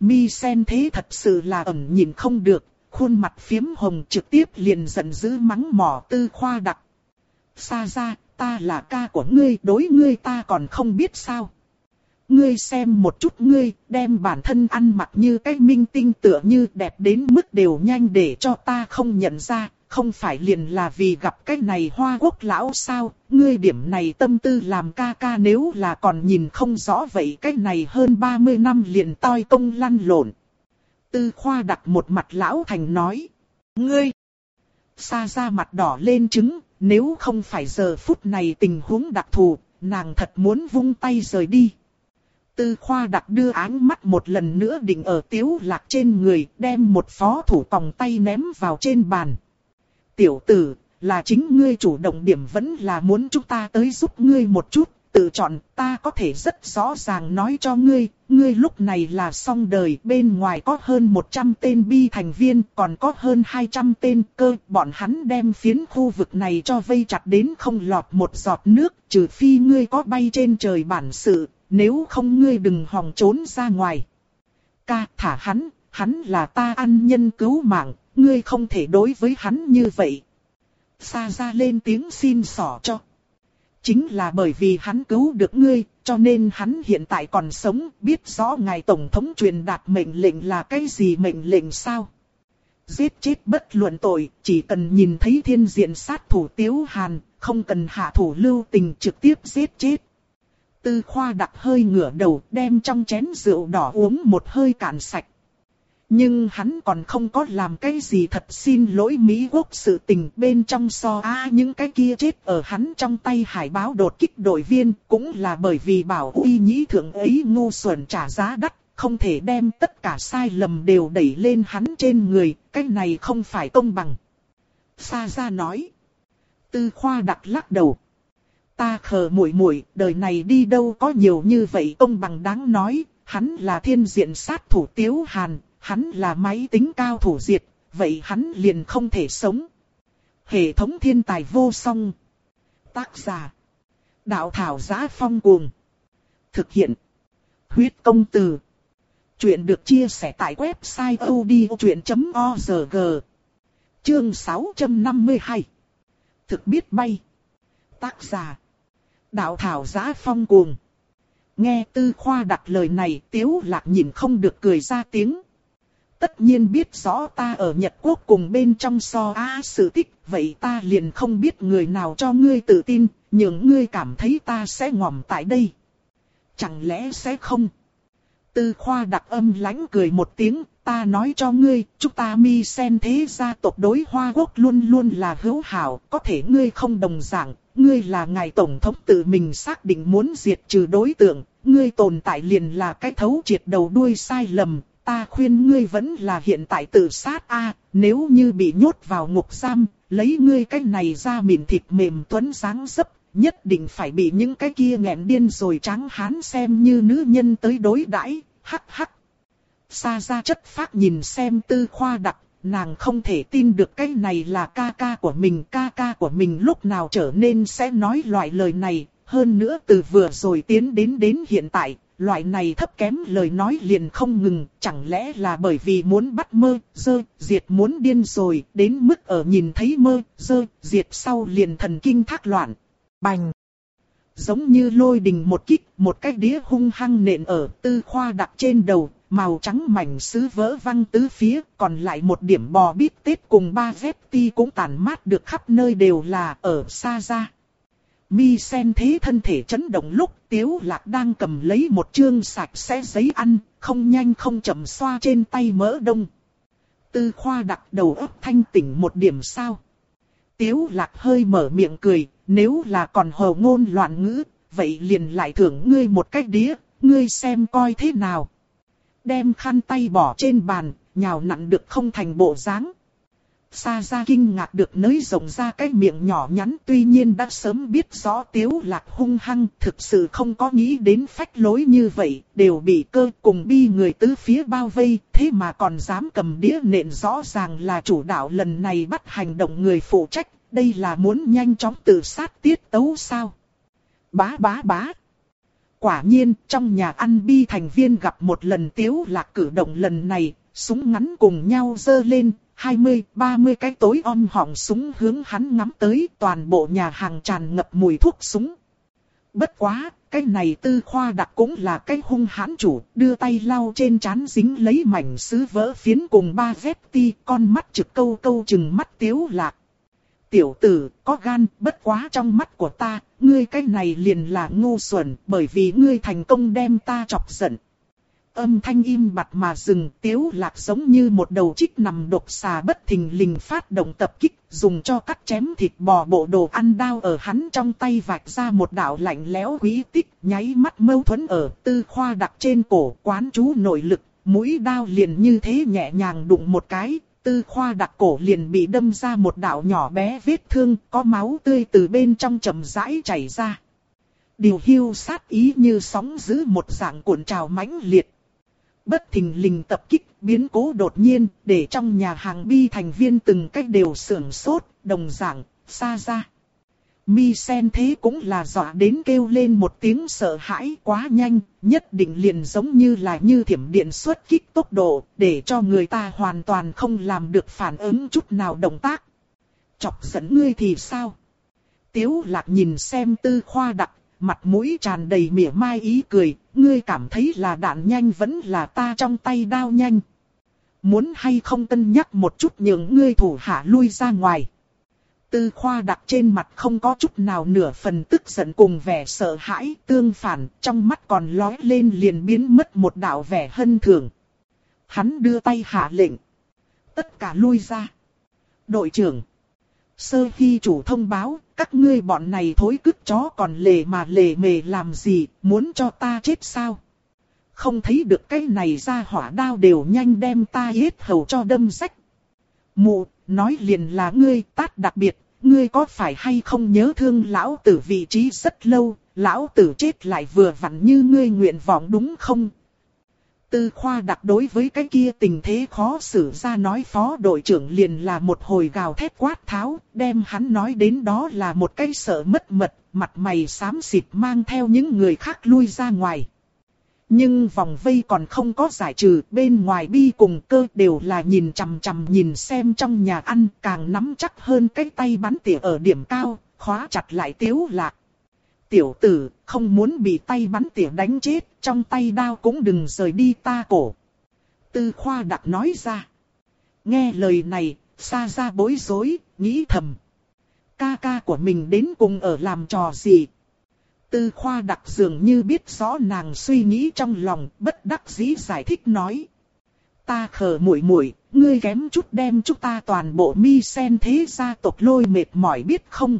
Mi sen thế thật sự là ẩn nhìn không được, khuôn mặt phiếm hồng trực tiếp liền giận dữ mắng mỏ tư khoa đặc. Sa ra, ta là ca của ngươi, đối ngươi ta còn không biết sao. Ngươi xem một chút ngươi, đem bản thân ăn mặc như cái minh tinh tựa như đẹp đến mức đều nhanh để cho ta không nhận ra, không phải liền là vì gặp cái này hoa quốc lão sao, ngươi điểm này tâm tư làm ca ca nếu là còn nhìn không rõ vậy cái này hơn 30 năm liền toi công lăn lộn. Tư khoa đặt một mặt lão thành nói, ngươi, xa ra mặt đỏ lên trứng, nếu không phải giờ phút này tình huống đặc thù, nàng thật muốn vung tay rời đi. Tư khoa đặt đưa áng mắt một lần nữa định ở tiếu lạc trên người, đem một phó thủ còng tay ném vào trên bàn. Tiểu tử, là chính ngươi chủ động điểm vẫn là muốn chúng ta tới giúp ngươi một chút, tự chọn, ta có thể rất rõ ràng nói cho ngươi, ngươi lúc này là xong đời, bên ngoài có hơn 100 tên bi thành viên, còn có hơn 200 tên cơ, bọn hắn đem phiến khu vực này cho vây chặt đến không lọt một giọt nước, trừ phi ngươi có bay trên trời bản sự, nếu không ngươi đừng hòng trốn ra ngoài. Ca thả hắn, hắn là ta ăn nhân cứu mạng, ngươi không thể đối với hắn như vậy. Sa ra lên tiếng xin xỏ cho. Chính là bởi vì hắn cứu được ngươi, cho nên hắn hiện tại còn sống, biết rõ ngài Tổng thống truyền đạt mệnh lệnh là cái gì mệnh lệnh sao. Giết chết bất luận tội, chỉ cần nhìn thấy thiên diện sát thủ Tiếu Hàn, không cần hạ thủ lưu tình trực tiếp giết chết. Tư khoa đặt hơi ngửa đầu đem trong chén rượu đỏ uống một hơi cạn sạch. Nhưng hắn còn không có làm cái gì thật xin lỗi Mỹ quốc sự tình bên trong so a những cái kia chết ở hắn trong tay hải báo đột kích đội viên cũng là bởi vì bảo uy nhĩ thượng ấy ngu xuẩn trả giá đắt, không thể đem tất cả sai lầm đều đẩy lên hắn trên người, cái này không phải công bằng. Sa ra nói. Tư khoa đặt lắc đầu. Ta khờ muội muội, đời này đi đâu có nhiều như vậy công bằng đáng nói, hắn là thiên diện sát thủ tiếu hàn, hắn là máy tính cao thủ diệt, vậy hắn liền không thể sống. Hệ thống thiên tài vô song. Tác giả. Đạo thảo giá phong cuồng. Thực hiện. Huyết công từ. Chuyện được chia sẻ tại website odchuyện.org. Chương 652. Thực biết bay. Tác giả. Đạo thảo giá phong cuồng. Nghe tư khoa đặt lời này tiếu lạc nhìn không được cười ra tiếng tất nhiên biết rõ ta ở Nhật Quốc cùng bên trong so á sự tích, vậy ta liền không biết người nào cho ngươi tự tin, những ngươi cảm thấy ta sẽ ngỏm tại đây. Chẳng lẽ sẽ không? Tư khoa đặc âm lãnh cười một tiếng, ta nói cho ngươi, chúng ta mi sen thế gia tộc đối Hoa Quốc luôn luôn là hữu hảo, có thể ngươi không đồng dạng, ngươi là ngài tổng thống tự mình xác định muốn diệt trừ đối tượng, ngươi tồn tại liền là cái thấu triệt đầu đuôi sai lầm, ta khuyên ngươi vẫn là hiện tại tự sát a nếu như bị nhốt vào ngục giam, lấy ngươi cái này ra mịn thịt mềm tuấn sáng dấp, nhất định phải bị những cái kia nghẹn điên rồi trắng hán xem như nữ nhân tới đối đãi hắc hắc. xa ra chất phát nhìn xem tư khoa đặc, nàng không thể tin được cái này là ca ca của mình, ca ca của mình lúc nào trở nên sẽ nói loại lời này, hơn nữa từ vừa rồi tiến đến đến hiện tại, loại này thấp kém lời nói liền không ngừng, chẳng lẽ là bởi vì muốn bắt mơ, dơ, diệt muốn điên rồi, đến mức ở nhìn thấy mơ, dơ, diệt sau liền thần kinh thác loạn. Bành! Giống như lôi đình một kích, một cái đĩa hung hăng nện ở tư khoa đặt trên đầu, màu trắng mảnh sứ vỡ văng tứ phía, còn lại một điểm bò bít tết cùng ba dép ti cũng tàn mát được khắp nơi đều là ở xa ra. Mi sen thế thân thể chấn động lúc tiếu lạc đang cầm lấy một chương sạch sẽ giấy ăn, không nhanh không chậm xoa trên tay mỡ đông. Tư khoa đặt đầu óc thanh tỉnh một điểm sao. Tiếu lạc hơi mở miệng cười, nếu là còn hồ ngôn loạn ngữ, vậy liền lại thưởng ngươi một cách đĩa, ngươi xem coi thế nào. Đem khăn tay bỏ trên bàn, nhào nặn được không thành bộ dáng. Sa ra kinh ngạc được nới rộng ra cái miệng nhỏ nhắn tuy nhiên đã sớm biết rõ tiếu lạc hung hăng thực sự không có nghĩ đến phách lối như vậy đều bị cơ cùng bi người tứ phía bao vây thế mà còn dám cầm đĩa nện rõ ràng là chủ đạo lần này bắt hành động người phụ trách đây là muốn nhanh chóng tự sát tiết tấu sao? Bá bá bá. Quả nhiên, trong nhà ăn bi thành viên gặp một lần tiếu lạc cử động lần này, súng ngắn cùng nhau dơ lên, 20, 30 cái tối om họng súng hướng hắn ngắm tới, toàn bộ nhà hàng tràn ngập mùi thuốc súng. Bất quá, cái này tư khoa đặc cũng là cái hung hãn chủ, đưa tay lau trên chán dính lấy mảnh sứ vỡ phiến cùng ba vết ti, con mắt trực câu câu chừng mắt tiếu lạc. Tiểu tử, có gan, bất quá trong mắt của ta, ngươi cái này liền là ngu xuẩn, bởi vì ngươi thành công đem ta chọc giận. Âm thanh im bặt mà dừng, tiếu lạc giống như một đầu trích nằm độc xà bất thình lình phát động tập kích, dùng cho cắt chém thịt bò bộ đồ ăn đao ở hắn trong tay vạch ra một đạo lạnh lẽo quý tích, nháy mắt mâu thuẫn ở tư khoa đặt trên cổ quán chú nội lực, mũi đao liền như thế nhẹ nhàng đụng một cái, tư khoa đặc cổ liền bị đâm ra một đạo nhỏ bé vết thương, có máu tươi từ bên trong chậm rãi chảy ra. Điều hưu sát ý như sóng giữ một dạng cuộn trào mãnh liệt. Bất thình lình tập kích, biến cố đột nhiên, để trong nhà hàng bi thành viên từng cách đều sưởng sốt, đồng dạng, xa ra. Mi sen thế cũng là dọa đến kêu lên một tiếng sợ hãi quá nhanh, nhất định liền giống như là như thiểm điện xuất kích tốc độ, để cho người ta hoàn toàn không làm được phản ứng chút nào động tác. Chọc giận ngươi thì sao? Tiếu lạc nhìn xem tư khoa đặc, mặt mũi tràn đầy mỉa mai ý cười, ngươi cảm thấy là đạn nhanh vẫn là ta trong tay đao nhanh. Muốn hay không cân nhắc một chút những ngươi thủ hạ lui ra ngoài. Tư khoa đặt trên mặt không có chút nào nửa phần tức giận cùng vẻ sợ hãi tương phản, trong mắt còn lói lên liền biến mất một đạo vẻ hân thường. Hắn đưa tay hạ lệnh. Tất cả lui ra. Đội trưởng. Sơ khi chủ thông báo, các ngươi bọn này thối cứt chó còn lề mà lề mề làm gì, muốn cho ta chết sao? Không thấy được cái này ra hỏa đao đều nhanh đem ta hết hầu cho đâm rách. Mụ, nói liền là ngươi tát đặc biệt, ngươi có phải hay không nhớ thương lão tử vị trí rất lâu, lão tử chết lại vừa vặn như ngươi nguyện vọng đúng không? Tư khoa đặc đối với cái kia tình thế khó xử ra nói phó đội trưởng liền là một hồi gào thét quát tháo, đem hắn nói đến đó là một cái sợ mất mật, mặt mày xám xịt mang theo những người khác lui ra ngoài. Nhưng vòng vây còn không có giải trừ, bên ngoài bi cùng cơ đều là nhìn chằm chằm nhìn xem trong nhà ăn càng nắm chắc hơn cái tay bắn tỉa ở điểm cao, khóa chặt lại tiếu lạc. Tiểu tử, không muốn bị tay bắn tỉa đánh chết, trong tay đao cũng đừng rời đi ta cổ. Tư khoa đặc nói ra. Nghe lời này, xa ra bối rối, nghĩ thầm. Ca ca của mình đến cùng ở làm trò gì, Tư khoa đặc dường như biết rõ nàng suy nghĩ trong lòng, bất đắc dĩ giải thích nói. Ta khờ muội muội, ngươi kém chút đem chúng ta toàn bộ mi sen thế gia tộc lôi mệt mỏi biết không?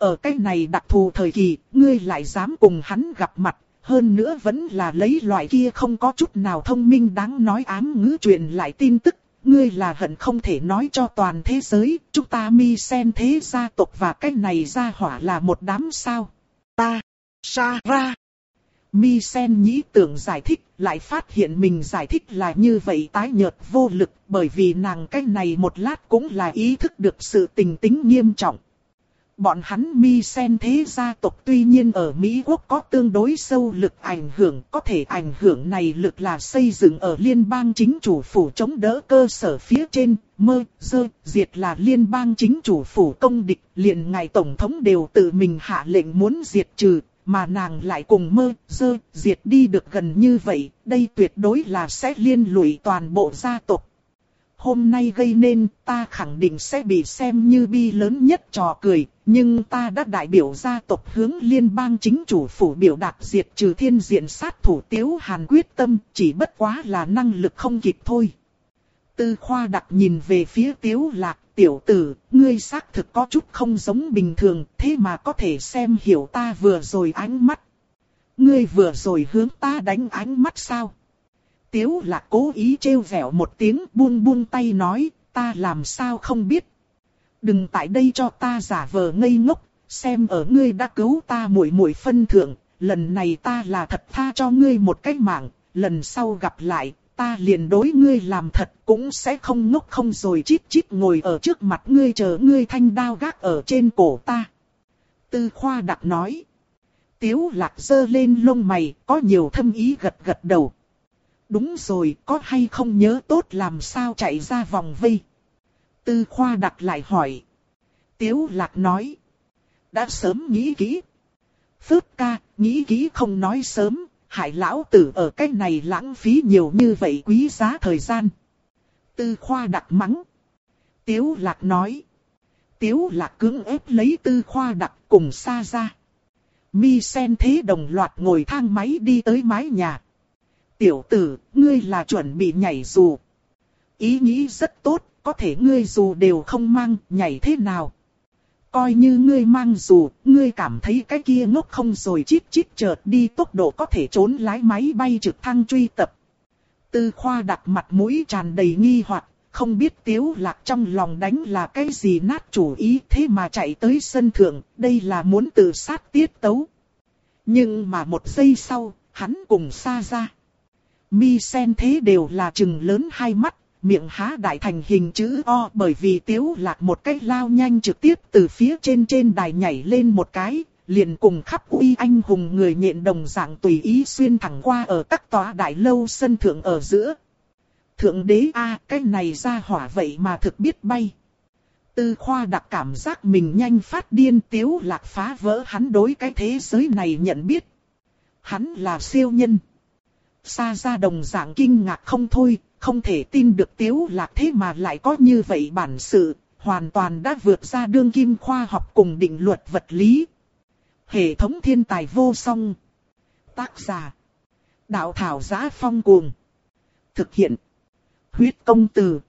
Ở cái này đặc thù thời kỳ, ngươi lại dám cùng hắn gặp mặt, hơn nữa vẫn là lấy loại kia không có chút nào thông minh đáng nói ám ngữ truyền lại tin tức. Ngươi là hận không thể nói cho toàn thế giới, chúng ta mi sen thế gia tộc và cái này gia hỏa là một đám sao ta, sa ra. Mi sen nhĩ tưởng giải thích, lại phát hiện mình giải thích là như vậy tái nhợt vô lực, bởi vì nàng cái này một lát cũng là ý thức được sự tình tính nghiêm trọng bọn hắn mi sen thế gia tộc tuy nhiên ở Mỹ Quốc có tương đối sâu lực ảnh hưởng, có thể ảnh hưởng này lực là xây dựng ở liên bang chính chủ phủ chống đỡ cơ sở phía trên, mơ, dơ, diệt là liên bang chính chủ phủ công địch, liền ngài tổng thống đều tự mình hạ lệnh muốn diệt trừ, mà nàng lại cùng mơ, dơ, diệt đi được gần như vậy, đây tuyệt đối là sẽ liên lụy toàn bộ gia tộc hôm nay gây nên ta khẳng định sẽ bị xem như bi lớn nhất trò cười, nhưng ta đã đại biểu gia tộc hướng liên bang chính chủ phủ biểu đạt diệt trừ thiên diện sát thủ tiếu hàn quyết tâm, chỉ bất quá là năng lực không kịp thôi. Tư khoa đặc nhìn về phía tiếu lạc, tiểu tử, ngươi xác thực có chút không giống bình thường, thế mà có thể xem hiểu ta vừa rồi ánh mắt. Ngươi vừa rồi hướng ta đánh ánh mắt sao? Tiếu lạc cố ý trêu vẻo một tiếng buông buông tay nói, ta làm sao không biết. Đừng tại đây cho ta giả vờ ngây ngốc, xem ở ngươi đã cứu ta muội muội phân thượng, lần này ta là thật tha cho ngươi một cái mạng, lần sau gặp lại, ta liền đối ngươi làm thật cũng sẽ không ngốc không rồi chít chít ngồi ở trước mặt ngươi chờ ngươi thanh đao gác ở trên cổ ta. Tư khoa đặc nói. Tiếu lạc dơ lên lông mày, có nhiều thâm ý gật gật đầu. Đúng rồi, có hay không nhớ tốt làm sao chạy ra vòng vây. Tư khoa đặt lại hỏi. Tiếu lạc nói. Đã sớm nghĩ kỹ. Phước ca, nghĩ kỹ không nói sớm, hại lão tử ở cái này lãng phí nhiều như vậy quý giá thời gian. Tư khoa đặt mắng. Tiếu lạc nói. Tiếu lạc cứng ép lấy tư khoa đặt cùng xa ra. Mi sen thế đồng loạt ngồi thang máy đi tới mái nhà. Tiểu tử, ngươi là chuẩn bị nhảy dù. Ý nghĩ rất tốt, có thể ngươi dù đều không mang, nhảy thế nào? Coi như ngươi mang dù, ngươi cảm thấy cái kia ngốc không rồi chít chít chợt đi tốc độ có thể trốn lái máy bay trực thăng truy tập. Tư khoa đặt mặt mũi tràn đầy nghi hoặc, không biết tiếu lạc trong lòng đánh là cái gì nát chủ ý thế mà chạy tới sân thượng, đây là muốn tự sát tiết tấu. Nhưng mà một giây sau, hắn cùng xa ra. Mi sen thế đều là trừng lớn hai mắt, miệng há đại thành hình chữ O bởi vì tiếu lạc một cái lao nhanh trực tiếp từ phía trên trên đài nhảy lên một cái, liền cùng khắp uy anh hùng người nhện đồng dạng tùy ý xuyên thẳng qua ở các tòa đại lâu sân thượng ở giữa. Thượng đế a cái này ra hỏa vậy mà thực biết bay. Tư khoa đặc cảm giác mình nhanh phát điên tiếu lạc phá vỡ hắn đối cái thế giới này nhận biết. Hắn là siêu nhân. Sa ra đồng dạng kinh ngạc không thôi, không thể tin được tiếu lạc thế mà lại có như vậy bản sự, hoàn toàn đã vượt ra đương kim khoa học cùng định luật vật lý. Hệ thống thiên tài vô song. Tác giả. Đạo thảo giá phong cuồng. Thực hiện. Huyết công từ.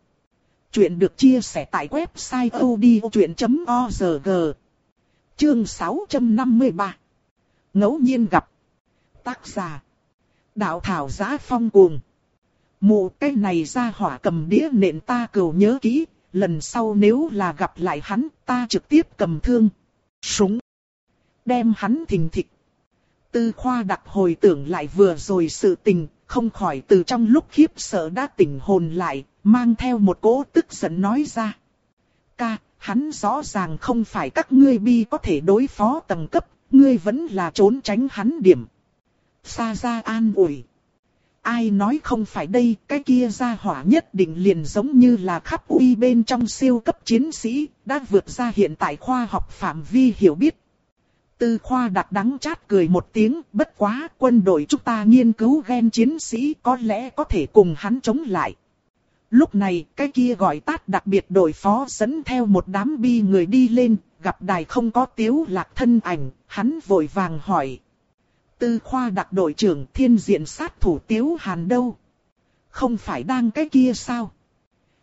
Chuyện được chia sẻ tại website odchuyện.org. Chương 653. ngẫu nhiên gặp. Tác giả. Đạo thảo giá phong cuồng. Mụ cái này ra hỏa cầm đĩa nện ta cầu nhớ kỹ, lần sau nếu là gặp lại hắn ta trực tiếp cầm thương. Súng. Đem hắn thình thịch. Tư khoa đặc hồi tưởng lại vừa rồi sự tình, không khỏi từ trong lúc khiếp sợ đã tỉnh hồn lại, mang theo một cỗ tức giận nói ra. Ca, hắn rõ ràng không phải các ngươi bi có thể đối phó tầng cấp, ngươi vẫn là trốn tránh hắn điểm. Sa ra an ủi. Ai nói không phải đây, cái kia ra hỏa nhất định liền giống như là khắp uy bên trong siêu cấp chiến sĩ, đã vượt ra hiện tại khoa học phạm vi hiểu biết. Tư khoa đặc đắng chát cười một tiếng, bất quá quân đội chúng ta nghiên cứu gen chiến sĩ có lẽ có thể cùng hắn chống lại. Lúc này, cái kia gọi tát đặc biệt đội phó dẫn theo một đám bi người đi lên, gặp đài không có tiếu lạc thân ảnh, hắn vội vàng hỏi, tư khoa đặc đội trưởng thiên diện sát thủ Tiếu Hàn đâu? Không phải đang cái kia sao?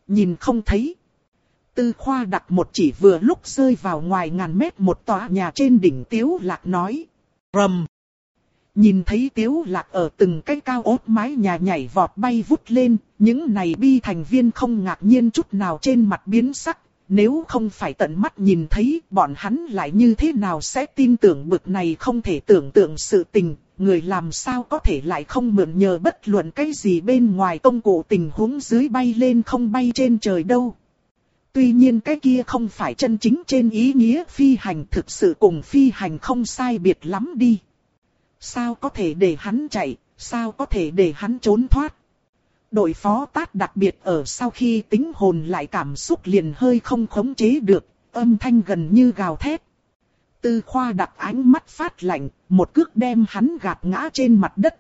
Nhìn không thấy. Tư khoa đặc một chỉ vừa lúc rơi vào ngoài ngàn mét một tòa nhà trên đỉnh Tiếu Lạc nói. Rầm. Nhìn thấy Tiếu Lạc ở từng cái cao ốt mái nhà nhảy vọt bay vút lên, những này bi thành viên không ngạc nhiên chút nào trên mặt biến sắc, nếu không phải tận mắt nhìn thấy, bọn hắn lại như thế nào sẽ tin tưởng bực này không thể tưởng tượng sự tình, người làm sao có thể lại không mượn nhờ bất luận cái gì bên ngoài công cụ tình huống dưới bay lên không bay trên trời đâu. tuy nhiên cái kia không phải chân chính trên ý nghĩa phi hành thực sự cùng phi hành không sai biệt lắm đi. Sao có thể để hắn chạy, sao có thể để hắn trốn thoát. Đội phó tát đặc biệt ở sau khi tính hồn lại cảm xúc liền hơi không khống chế được, âm thanh gần như gào thét. Tư khoa đặt ánh mắt phát lạnh, một cước đem hắn gạt ngã trên mặt đất.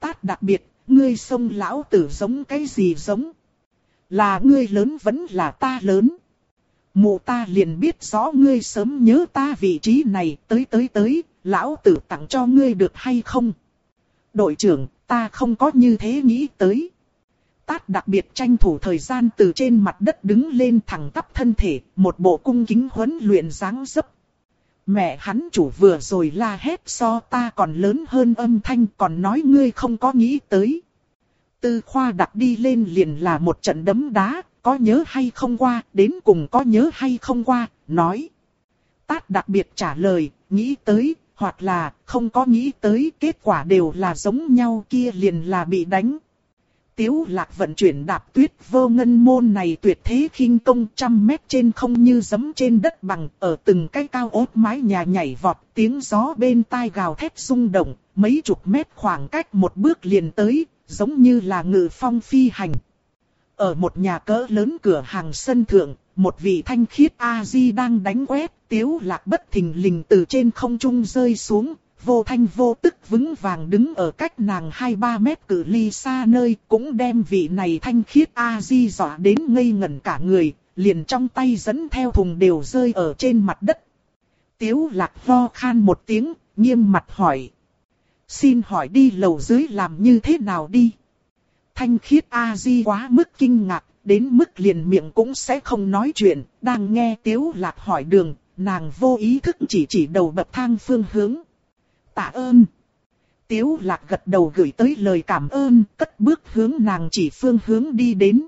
Tát đặc biệt, ngươi sông lão tử giống cái gì giống? Là ngươi lớn vẫn là ta lớn. Mụ ta liền biết rõ ngươi sớm nhớ ta vị trí này, tới tới tới, lão tử tặng cho ngươi được hay không? Đội trưởng, ta không có như thế nghĩ tới. Tát đặc biệt tranh thủ thời gian từ trên mặt đất đứng lên thẳng tắp thân thể, một bộ cung kính huấn luyện dáng dấp. Mẹ hắn chủ vừa rồi la hét so ta còn lớn hơn âm thanh còn nói ngươi không có nghĩ tới. Tư khoa đặt đi lên liền là một trận đấm đá, có nhớ hay không qua, đến cùng có nhớ hay không qua, nói. Tát đặc biệt trả lời, nghĩ tới, hoặc là không có nghĩ tới, kết quả đều là giống nhau kia liền là bị đánh. Tiếu lạc vận chuyển đạp tuyết vô ngân môn này tuyệt thế khinh công trăm mét trên không như giấm trên đất bằng, ở từng cái cao ốt mái nhà nhảy vọt, tiếng gió bên tai gào thét rung động, mấy chục mét khoảng cách một bước liền tới, giống như là ngự phong phi hành. Ở một nhà cỡ lớn cửa hàng sân thượng, một vị thanh khiết A-di đang đánh quét, tiếu lạc bất thình lình từ trên không trung rơi xuống, vô thanh vô tức vững vàng đứng ở cách nàng 2-3 mét cự ly xa nơi, cũng đem vị này thanh khiết A-di dọa đến ngây ngẩn cả người, liền trong tay dẫn theo thùng đều rơi ở trên mặt đất. Tiếu lạc ho khan một tiếng, nghiêm mặt hỏi. Xin hỏi đi lầu dưới làm như thế nào đi? Thanh khiết A-di quá mức kinh ngạc, đến mức liền miệng cũng sẽ không nói chuyện, đang nghe tiếu lạc hỏi đường, nàng vô ý thức chỉ chỉ đầu bậc thang phương hướng. Tạ ơn. Tiếu lạc gật đầu gửi tới lời cảm ơn, cất bước hướng nàng chỉ phương hướng đi đến.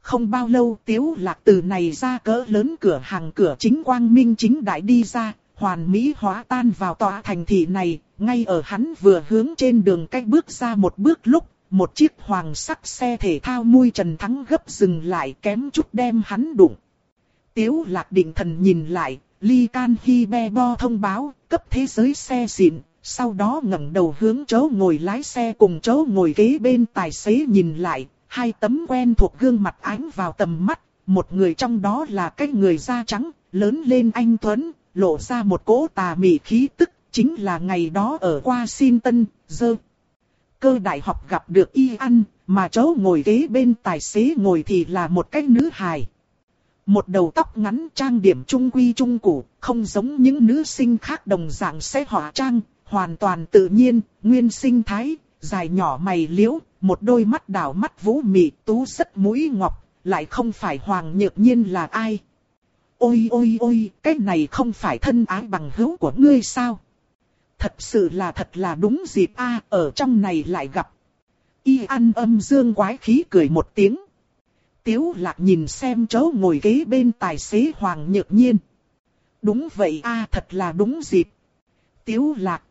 Không bao lâu tiếu lạc từ này ra cỡ lớn cửa hàng cửa chính quang minh chính đại đi ra, hoàn mỹ hóa tan vào tòa thành thị này, ngay ở hắn vừa hướng trên đường cách bước ra một bước lúc, một chiếc hoàng sắc xe thể thao mui trần thắng gấp dừng lại kém chút đem hắn đụng. Tiếu lạc định thần nhìn lại, Ly Can Hi Be Bo thông báo, cấp thế giới xe xịn, sau đó ngẩng đầu hướng chỗ ngồi lái xe cùng chỗ ngồi ghế bên tài xế nhìn lại, hai tấm quen thuộc gương mặt ánh vào tầm mắt, một người trong đó là cái người da trắng, lớn lên anh Tuấn, lộ ra một cỗ tà mị khí tức, chính là ngày đó ở Washington, dơ. Cơ đại học gặp được y ăn, mà chỗ ngồi ghế bên tài xế ngồi thì là một cái nữ hài. Một đầu tóc ngắn trang điểm trung quy trung củ, không giống những nữ sinh khác đồng dạng sẽ họa trang, hoàn toàn tự nhiên, nguyên sinh thái, dài nhỏ mày liễu, một đôi mắt đảo mắt vũ mị, tú rất mũi ngọc, lại không phải hoàng nhược nhiên là ai. Ôi ôi ôi, cái này không phải thân ái bằng hữu của ngươi sao? Thật sự là thật là đúng dịp a ở trong này lại gặp. Y ăn âm dương quái khí cười một tiếng. Tiếu lạc nhìn xem chỗ ngồi ghế bên tài xế Hoàng Nhược Nhiên. Đúng vậy a thật là đúng dịp. Tiếu lạc.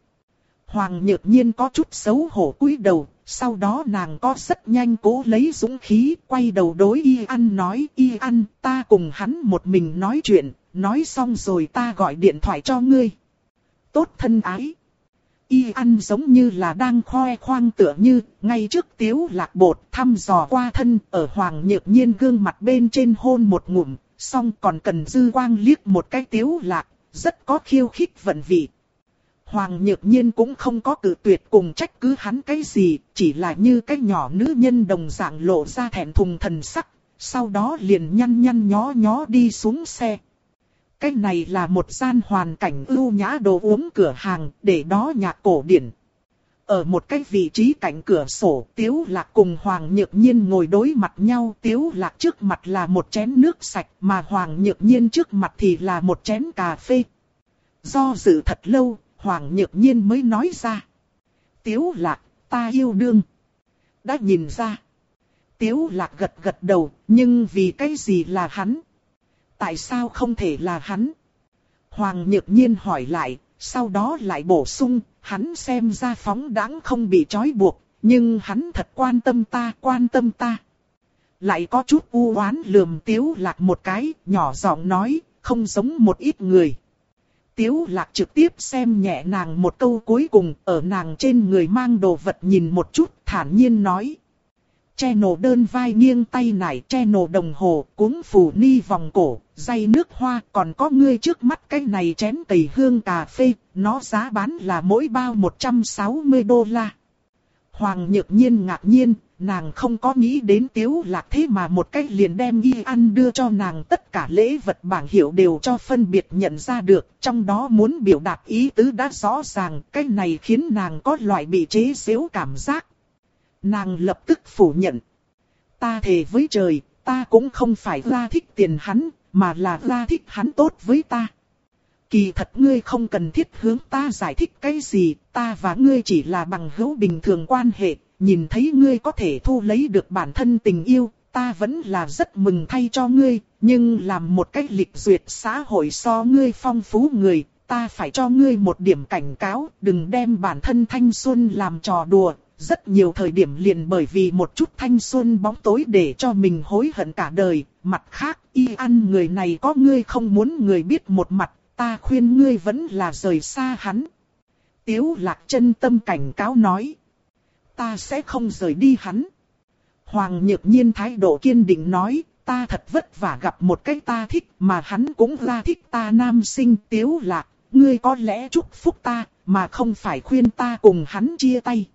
Hoàng Nhược Nhiên có chút xấu hổ cúi đầu, sau đó nàng có rất nhanh cố lấy dũng khí, quay đầu đối y ăn nói y ăn, ta cùng hắn một mình nói chuyện, nói xong rồi ta gọi điện thoại cho ngươi. Tốt thân ái. Y ăn giống như là đang khoe khoang tựa như, ngay trước tiếu lạc bột thăm dò qua thân, ở hoàng nhược nhiên gương mặt bên trên hôn một ngụm, xong còn cần dư quang liếc một cái tiếu lạc, rất có khiêu khích vận vị. Hoàng nhược nhiên cũng không có cử tuyệt cùng trách cứ hắn cái gì, chỉ là như cái nhỏ nữ nhân đồng dạng lộ ra thẹn thùng thần sắc, sau đó liền nhăn nhăn nhó nhó đi xuống xe. Cái này là một gian hoàn cảnh ưu nhã đồ uống cửa hàng, để đó nhạc cổ điển. Ở một cái vị trí cạnh cửa sổ, Tiếu Lạc cùng Hoàng Nhược Nhiên ngồi đối mặt nhau. Tiếu Lạc trước mặt là một chén nước sạch, mà Hoàng Nhược Nhiên trước mặt thì là một chén cà phê. Do dự thật lâu, Hoàng Nhược Nhiên mới nói ra. Tiếu Lạc, ta yêu đương. Đã nhìn ra. Tiếu Lạc gật gật đầu, nhưng vì cái gì là hắn? Tại sao không thể là hắn? Hoàng Nhược Nhiên hỏi lại, sau đó lại bổ sung, hắn xem ra phóng đáng không bị trói buộc, nhưng hắn thật quan tâm ta, quan tâm ta. Lại có chút u oán lườm tiếu lạc một cái, nhỏ giọng nói, không giống một ít người. Tiếu lạc trực tiếp xem nhẹ nàng một câu cuối cùng, ở nàng trên người mang đồ vật nhìn một chút, thản nhiên nói. Che nổ đơn vai nghiêng tay nải, che nổ đồng hồ, cuống phủ ni vòng cổ, dây nước hoa, còn có ngươi trước mắt cái này chén tẩy hương cà phê, nó giá bán là mỗi bao 160 đô la. Hoàng nhược nhiên ngạc nhiên, nàng không có nghĩ đến tiếu lạc thế mà một cách liền đem y ăn đưa cho nàng tất cả lễ vật bảng hiệu đều cho phân biệt nhận ra được, trong đó muốn biểu đạt ý tứ đã rõ ràng, cái này khiến nàng có loại bị chế xếu cảm giác. Nàng lập tức phủ nhận. Ta thề với trời, ta cũng không phải ra thích tiền hắn, mà là ra thích hắn tốt với ta. Kỳ thật ngươi không cần thiết hướng ta giải thích cái gì, ta và ngươi chỉ là bằng hữu bình thường quan hệ, nhìn thấy ngươi có thể thu lấy được bản thân tình yêu, ta vẫn là rất mừng thay cho ngươi, nhưng làm một cách lịch duyệt xã hội so ngươi phong phú người, ta phải cho ngươi một điểm cảnh cáo, đừng đem bản thân thanh xuân làm trò đùa. Rất nhiều thời điểm liền bởi vì một chút thanh xuân bóng tối để cho mình hối hận cả đời, mặt khác y ăn người này có ngươi không muốn người biết một mặt, ta khuyên ngươi vẫn là rời xa hắn. Tiếu lạc chân tâm cảnh cáo nói ta sẽ không rời đi hắn. Hoàng Nhược Nhiên thái độ kiên định nói, ta thật vất vả gặp một cái ta thích mà hắn cũng ra thích ta nam sinh tiếu lạc, ngươi có lẽ chúc phúc ta, mà không phải khuyên ta cùng hắn chia tay.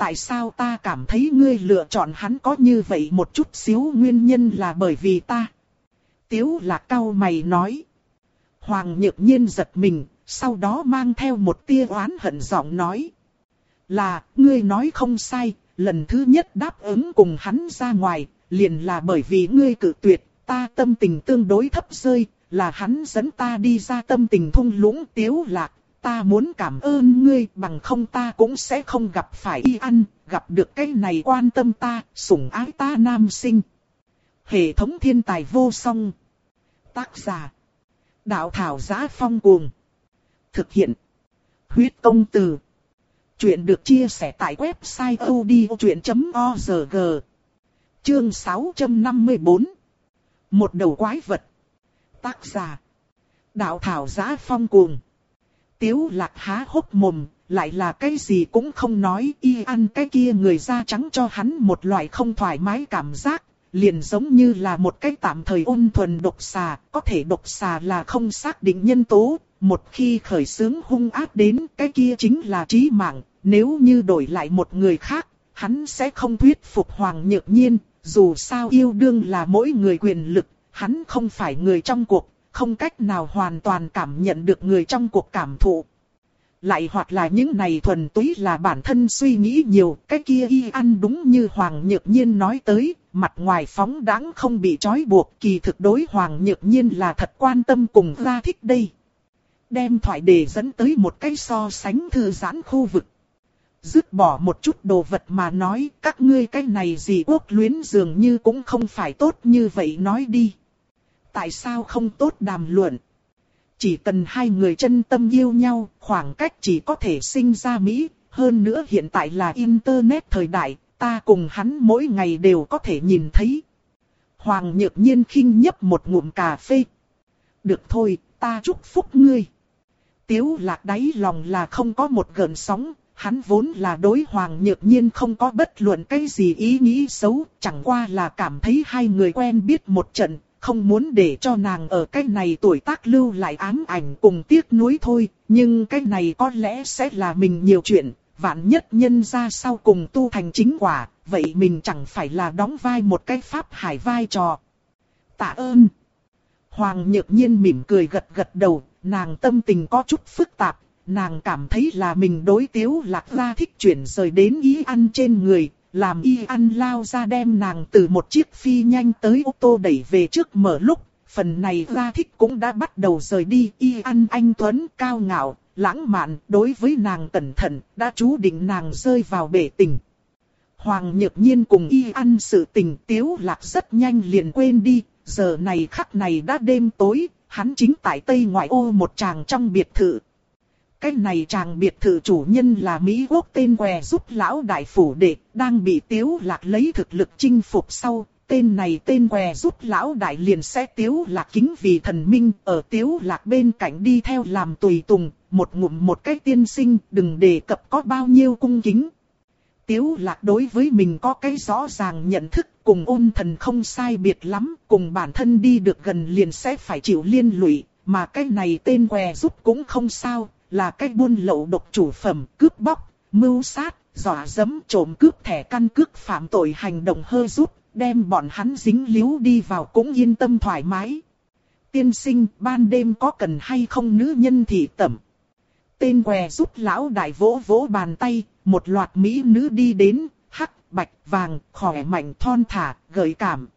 Tại sao ta cảm thấy ngươi lựa chọn hắn có như vậy một chút xíu nguyên nhân là bởi vì ta? Tiếu lạc cao mày nói. Hoàng Nhược Nhiên giật mình, sau đó mang theo một tia oán hận giọng nói. Là, ngươi nói không sai, lần thứ nhất đáp ứng cùng hắn ra ngoài, liền là bởi vì ngươi cự tuyệt, ta tâm tình tương đối thấp rơi, là hắn dẫn ta đi ra tâm tình thung lũng tiếu lạc. Ta muốn cảm ơn ngươi bằng không ta cũng sẽ không gặp phải y ăn, gặp được cái này quan tâm ta, sủng ái ta nam sinh. Hệ thống thiên tài vô song. Tác giả. Đạo thảo giá phong cuồng. Thực hiện. Huyết công từ. Chuyện được chia sẻ tại website odchuyện.org Chương 654 Một đầu quái vật Tác giả Đạo thảo giá phong cuồng Tiếu lạc há hốc mồm, lại là cái gì cũng không nói y ăn cái kia người da trắng cho hắn một loại không thoải mái cảm giác, liền giống như là một cái tạm thời ôn thuần độc xà, có thể độc xà là không xác định nhân tố, một khi khởi sướng hung ác đến cái kia chính là trí mạng, nếu như đổi lại một người khác, hắn sẽ không thuyết phục Hoàng Nhược Nhiên, dù sao yêu đương là mỗi người quyền lực, hắn không phải người trong cuộc, không cách nào hoàn toàn cảm nhận được người trong cuộc cảm thụ. Lại hoặc là những này thuần túy là bản thân suy nghĩ nhiều, cái kia y ăn đúng như Hoàng Nhược Nhiên nói tới, mặt ngoài phóng đáng không bị trói buộc, kỳ thực đối Hoàng Nhược Nhiên là thật quan tâm cùng ra thích đây. Đem thoại đề dẫn tới một cái so sánh thư giãn khu vực. Dứt bỏ một chút đồ vật mà nói các ngươi cái này gì quốc luyến dường như cũng không phải tốt như vậy nói đi. Tại sao không tốt đàm luận? Chỉ cần hai người chân tâm yêu nhau, khoảng cách chỉ có thể sinh ra Mỹ, hơn nữa hiện tại là Internet thời đại, ta cùng hắn mỗi ngày đều có thể nhìn thấy. Hoàng nhược nhiên khinh nhấp một ngụm cà phê. Được thôi, ta chúc phúc ngươi. Tiếu lạc đáy lòng là không có một gần sóng, Hắn vốn là đối Hoàng Nhược Nhiên không có bất luận cái gì ý nghĩ xấu, chẳng qua là cảm thấy hai người quen biết một trận, không muốn để cho nàng ở cái này tuổi tác lưu lại ám ảnh cùng tiếc nuối thôi, nhưng cái này có lẽ sẽ là mình nhiều chuyện, vạn nhất nhân ra sau cùng tu thành chính quả, vậy mình chẳng phải là đóng vai một cái pháp hải vai trò. Tạ ơn. Hoàng Nhược Nhiên mỉm cười gật gật đầu, nàng tâm tình có chút phức tạp, Nàng cảm thấy là mình đối tiếu lạc ra thích chuyển rời đến ý ăn trên người, làm y ăn lao ra đem nàng từ một chiếc phi nhanh tới ô tô đẩy về trước mở lúc. Phần này ra thích cũng đã bắt đầu rời đi y ăn anh Tuấn cao ngạo, lãng mạn đối với nàng cẩn thận, đã chú định nàng rơi vào bể tình. Hoàng nhược nhiên cùng y ăn sự tình tiếu lạc rất nhanh liền quên đi, giờ này khắc này đã đêm tối, hắn chính tại tây ngoại ô một tràng trong biệt thự, cái này chàng biệt thự chủ nhân là Mỹ Quốc tên què giúp lão đại phủ đệ, đang bị tiếu lạc lấy thực lực chinh phục sau, tên này tên què giúp lão đại liền sẽ tiếu lạc kính vì thần minh, ở tiếu lạc bên cạnh đi theo làm tùy tùng, một ngụm một cái tiên sinh, đừng đề cập có bao nhiêu cung kính. Tiếu lạc đối với mình có cái rõ ràng nhận thức, cùng ôn thần không sai biệt lắm, cùng bản thân đi được gần liền sẽ phải chịu liên lụy, mà cái này tên què giúp cũng không sao, là cách buôn lậu độc chủ phẩm, cướp bóc, mưu sát, dọa dẫm trộm cướp thẻ căn cước phạm tội hành động hơ rút, đem bọn hắn dính líu đi vào cũng yên tâm thoải mái. Tiên sinh, ban đêm có cần hay không nữ nhân thị tẩm. Tên què giúp lão đại vỗ vỗ bàn tay, một loạt mỹ nữ đi đến, hắc, bạch, vàng, khỏe mạnh thon thả, gợi cảm.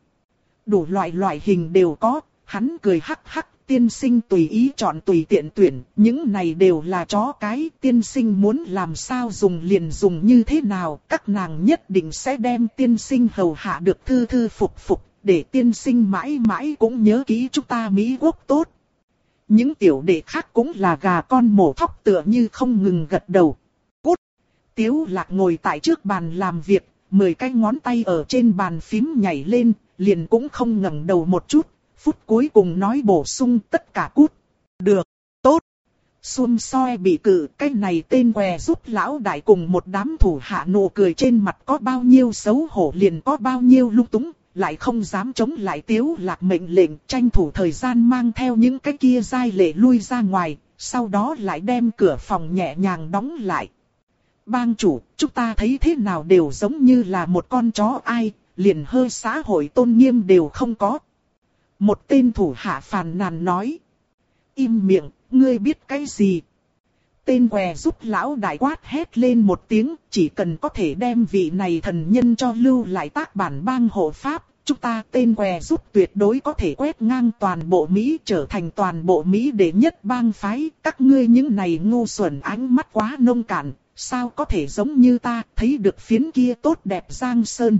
Đủ loại loại hình đều có, hắn cười hắc hắc tiên sinh tùy ý chọn tùy tiện tuyển, những này đều là chó cái, tiên sinh muốn làm sao dùng liền dùng như thế nào, các nàng nhất định sẽ đem tiên sinh hầu hạ được thư thư phục phục, để tiên sinh mãi mãi cũng nhớ kỹ chúng ta Mỹ quốc tốt. Những tiểu đệ khác cũng là gà con mổ thóc tựa như không ngừng gật đầu. Cút! Tiếu lạc ngồi tại trước bàn làm việc, mười cái ngón tay ở trên bàn phím nhảy lên, liền cũng không ngẩng đầu một chút, phút cuối cùng nói bổ sung tất cả cút. Được, tốt. Xuân soi bị cử, cái này tên què giúp lão đại cùng một đám thủ hạ nụ cười trên mặt có bao nhiêu xấu hổ liền có bao nhiêu lung túng, lại không dám chống lại tiếu lạc mệnh lệnh, tranh thủ thời gian mang theo những cái kia dai lệ lui ra ngoài, sau đó lại đem cửa phòng nhẹ nhàng đóng lại. Bang chủ, chúng ta thấy thế nào đều giống như là một con chó ai, liền hơi xã hội tôn nghiêm đều không có, một tên thủ hạ phàn nàn nói. Im miệng, ngươi biết cái gì? Tên què giúp lão đại quát hét lên một tiếng, chỉ cần có thể đem vị này thần nhân cho lưu lại tác bản bang hộ pháp, chúng ta tên què giúp tuyệt đối có thể quét ngang toàn bộ Mỹ trở thành toàn bộ Mỹ đệ nhất bang phái, các ngươi những này ngu xuẩn ánh mắt quá nông cạn, sao có thể giống như ta thấy được phiến kia tốt đẹp giang sơn.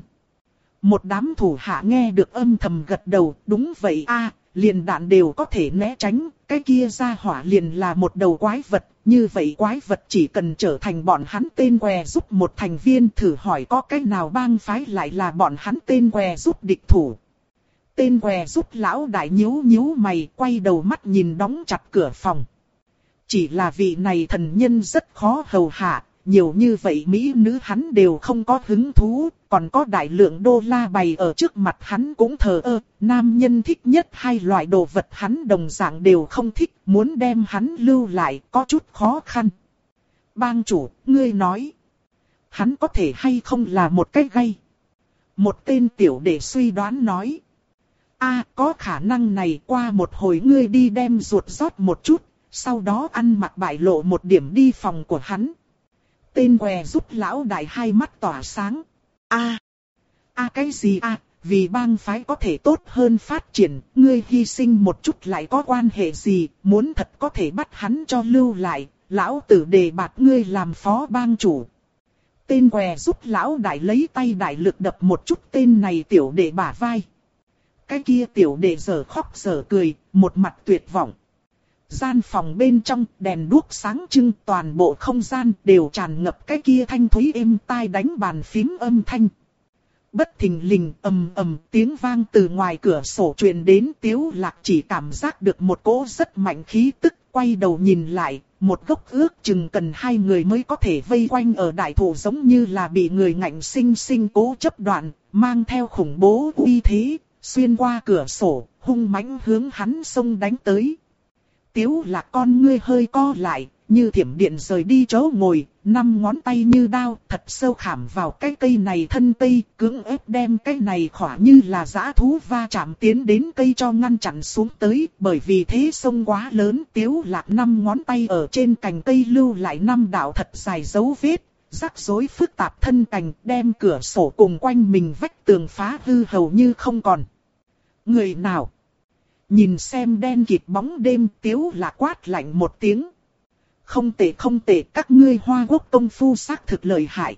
Một đám thủ hạ nghe được âm thầm gật đầu, đúng vậy a, liền đạn đều có thể né tránh, cái kia ra hỏa liền là một đầu quái vật, như vậy quái vật chỉ cần trở thành bọn hắn tên què giúp một thành viên thử hỏi có cái nào bang phái lại là bọn hắn tên què giúp địch thủ. Tên què giúp lão đại nhíu nhíu mày quay đầu mắt nhìn đóng chặt cửa phòng. Chỉ là vị này thần nhân rất khó hầu hạ, nhiều như vậy Mỹ nữ hắn đều không có hứng thú, còn có đại lượng đô la bày ở trước mặt hắn cũng thờ ơ, nam nhân thích nhất hai loại đồ vật hắn đồng dạng đều không thích, muốn đem hắn lưu lại có chút khó khăn. Bang chủ, ngươi nói, hắn có thể hay không là một cái gây? Một tên tiểu đệ suy đoán nói, a có khả năng này qua một hồi ngươi đi đem ruột rót một chút, sau đó ăn mặc bại lộ một điểm đi phòng của hắn. Tên què giúp lão đại hai mắt tỏa sáng. a a cái gì a vì bang phái có thể tốt hơn phát triển, ngươi hy sinh một chút lại có quan hệ gì, muốn thật có thể bắt hắn cho lưu lại, lão tử đề bạt ngươi làm phó bang chủ. Tên què giúp lão đại lấy tay đại lực đập một chút tên này tiểu đệ bả vai. Cái kia tiểu đệ giờ khóc giờ cười, một mặt tuyệt vọng. Gian phòng bên trong đèn đuốc sáng trưng toàn bộ không gian đều tràn ngập cái kia thanh thúy êm tai đánh bàn phím âm thanh. Bất thình lình ầm ầm tiếng vang từ ngoài cửa sổ truyền đến tiếu lạc chỉ cảm giác được một cỗ rất mạnh khí tức quay đầu nhìn lại, một gốc ước chừng cần hai người mới có thể vây quanh ở đại thủ giống như là bị người ngạnh sinh sinh cố chấp đoạn, mang theo khủng bố uy thế, xuyên qua cửa sổ, hung mãnh hướng hắn xông đánh tới. Tiếu lạc con ngươi hơi co lại, như thiểm điện rời đi chỗ ngồi, năm ngón tay như đao, thật sâu khảm vào cái cây này thân cây, cưỡng ép đem cái này khỏa như là giã thú va chạm tiến đến cây cho ngăn chặn xuống tới, bởi vì thế sông quá lớn, tiếu lạc năm ngón tay ở trên cành cây lưu lại năm đạo thật dài dấu vết, rắc rối phức tạp thân cành, đem cửa sổ cùng quanh mình vách tường phá hư hầu như không còn. Người nào? Nhìn xem đen kịt bóng đêm tiếu là quát lạnh một tiếng. Không tệ không tệ các ngươi hoa quốc công phu xác thực lợi hại.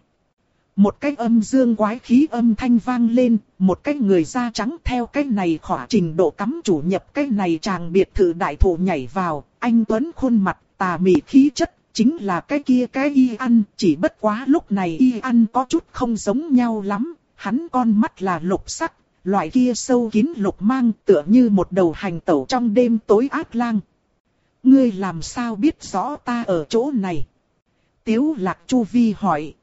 Một cái âm dương quái khí âm thanh vang lên, một cái người da trắng theo cái này khỏa trình độ cắm chủ nhập cái này chàng biệt thự đại thủ nhảy vào, anh Tuấn khuôn mặt, tà mị khí chất, chính là cái kia cái y ăn, chỉ bất quá lúc này y ăn có chút không giống nhau lắm, hắn con mắt là lục sắc, loại kia sâu kín lục mang tựa như một đầu hành tẩu trong đêm tối ác lang. Ngươi làm sao biết rõ ta ở chỗ này? Tiếu lạc chu vi hỏi.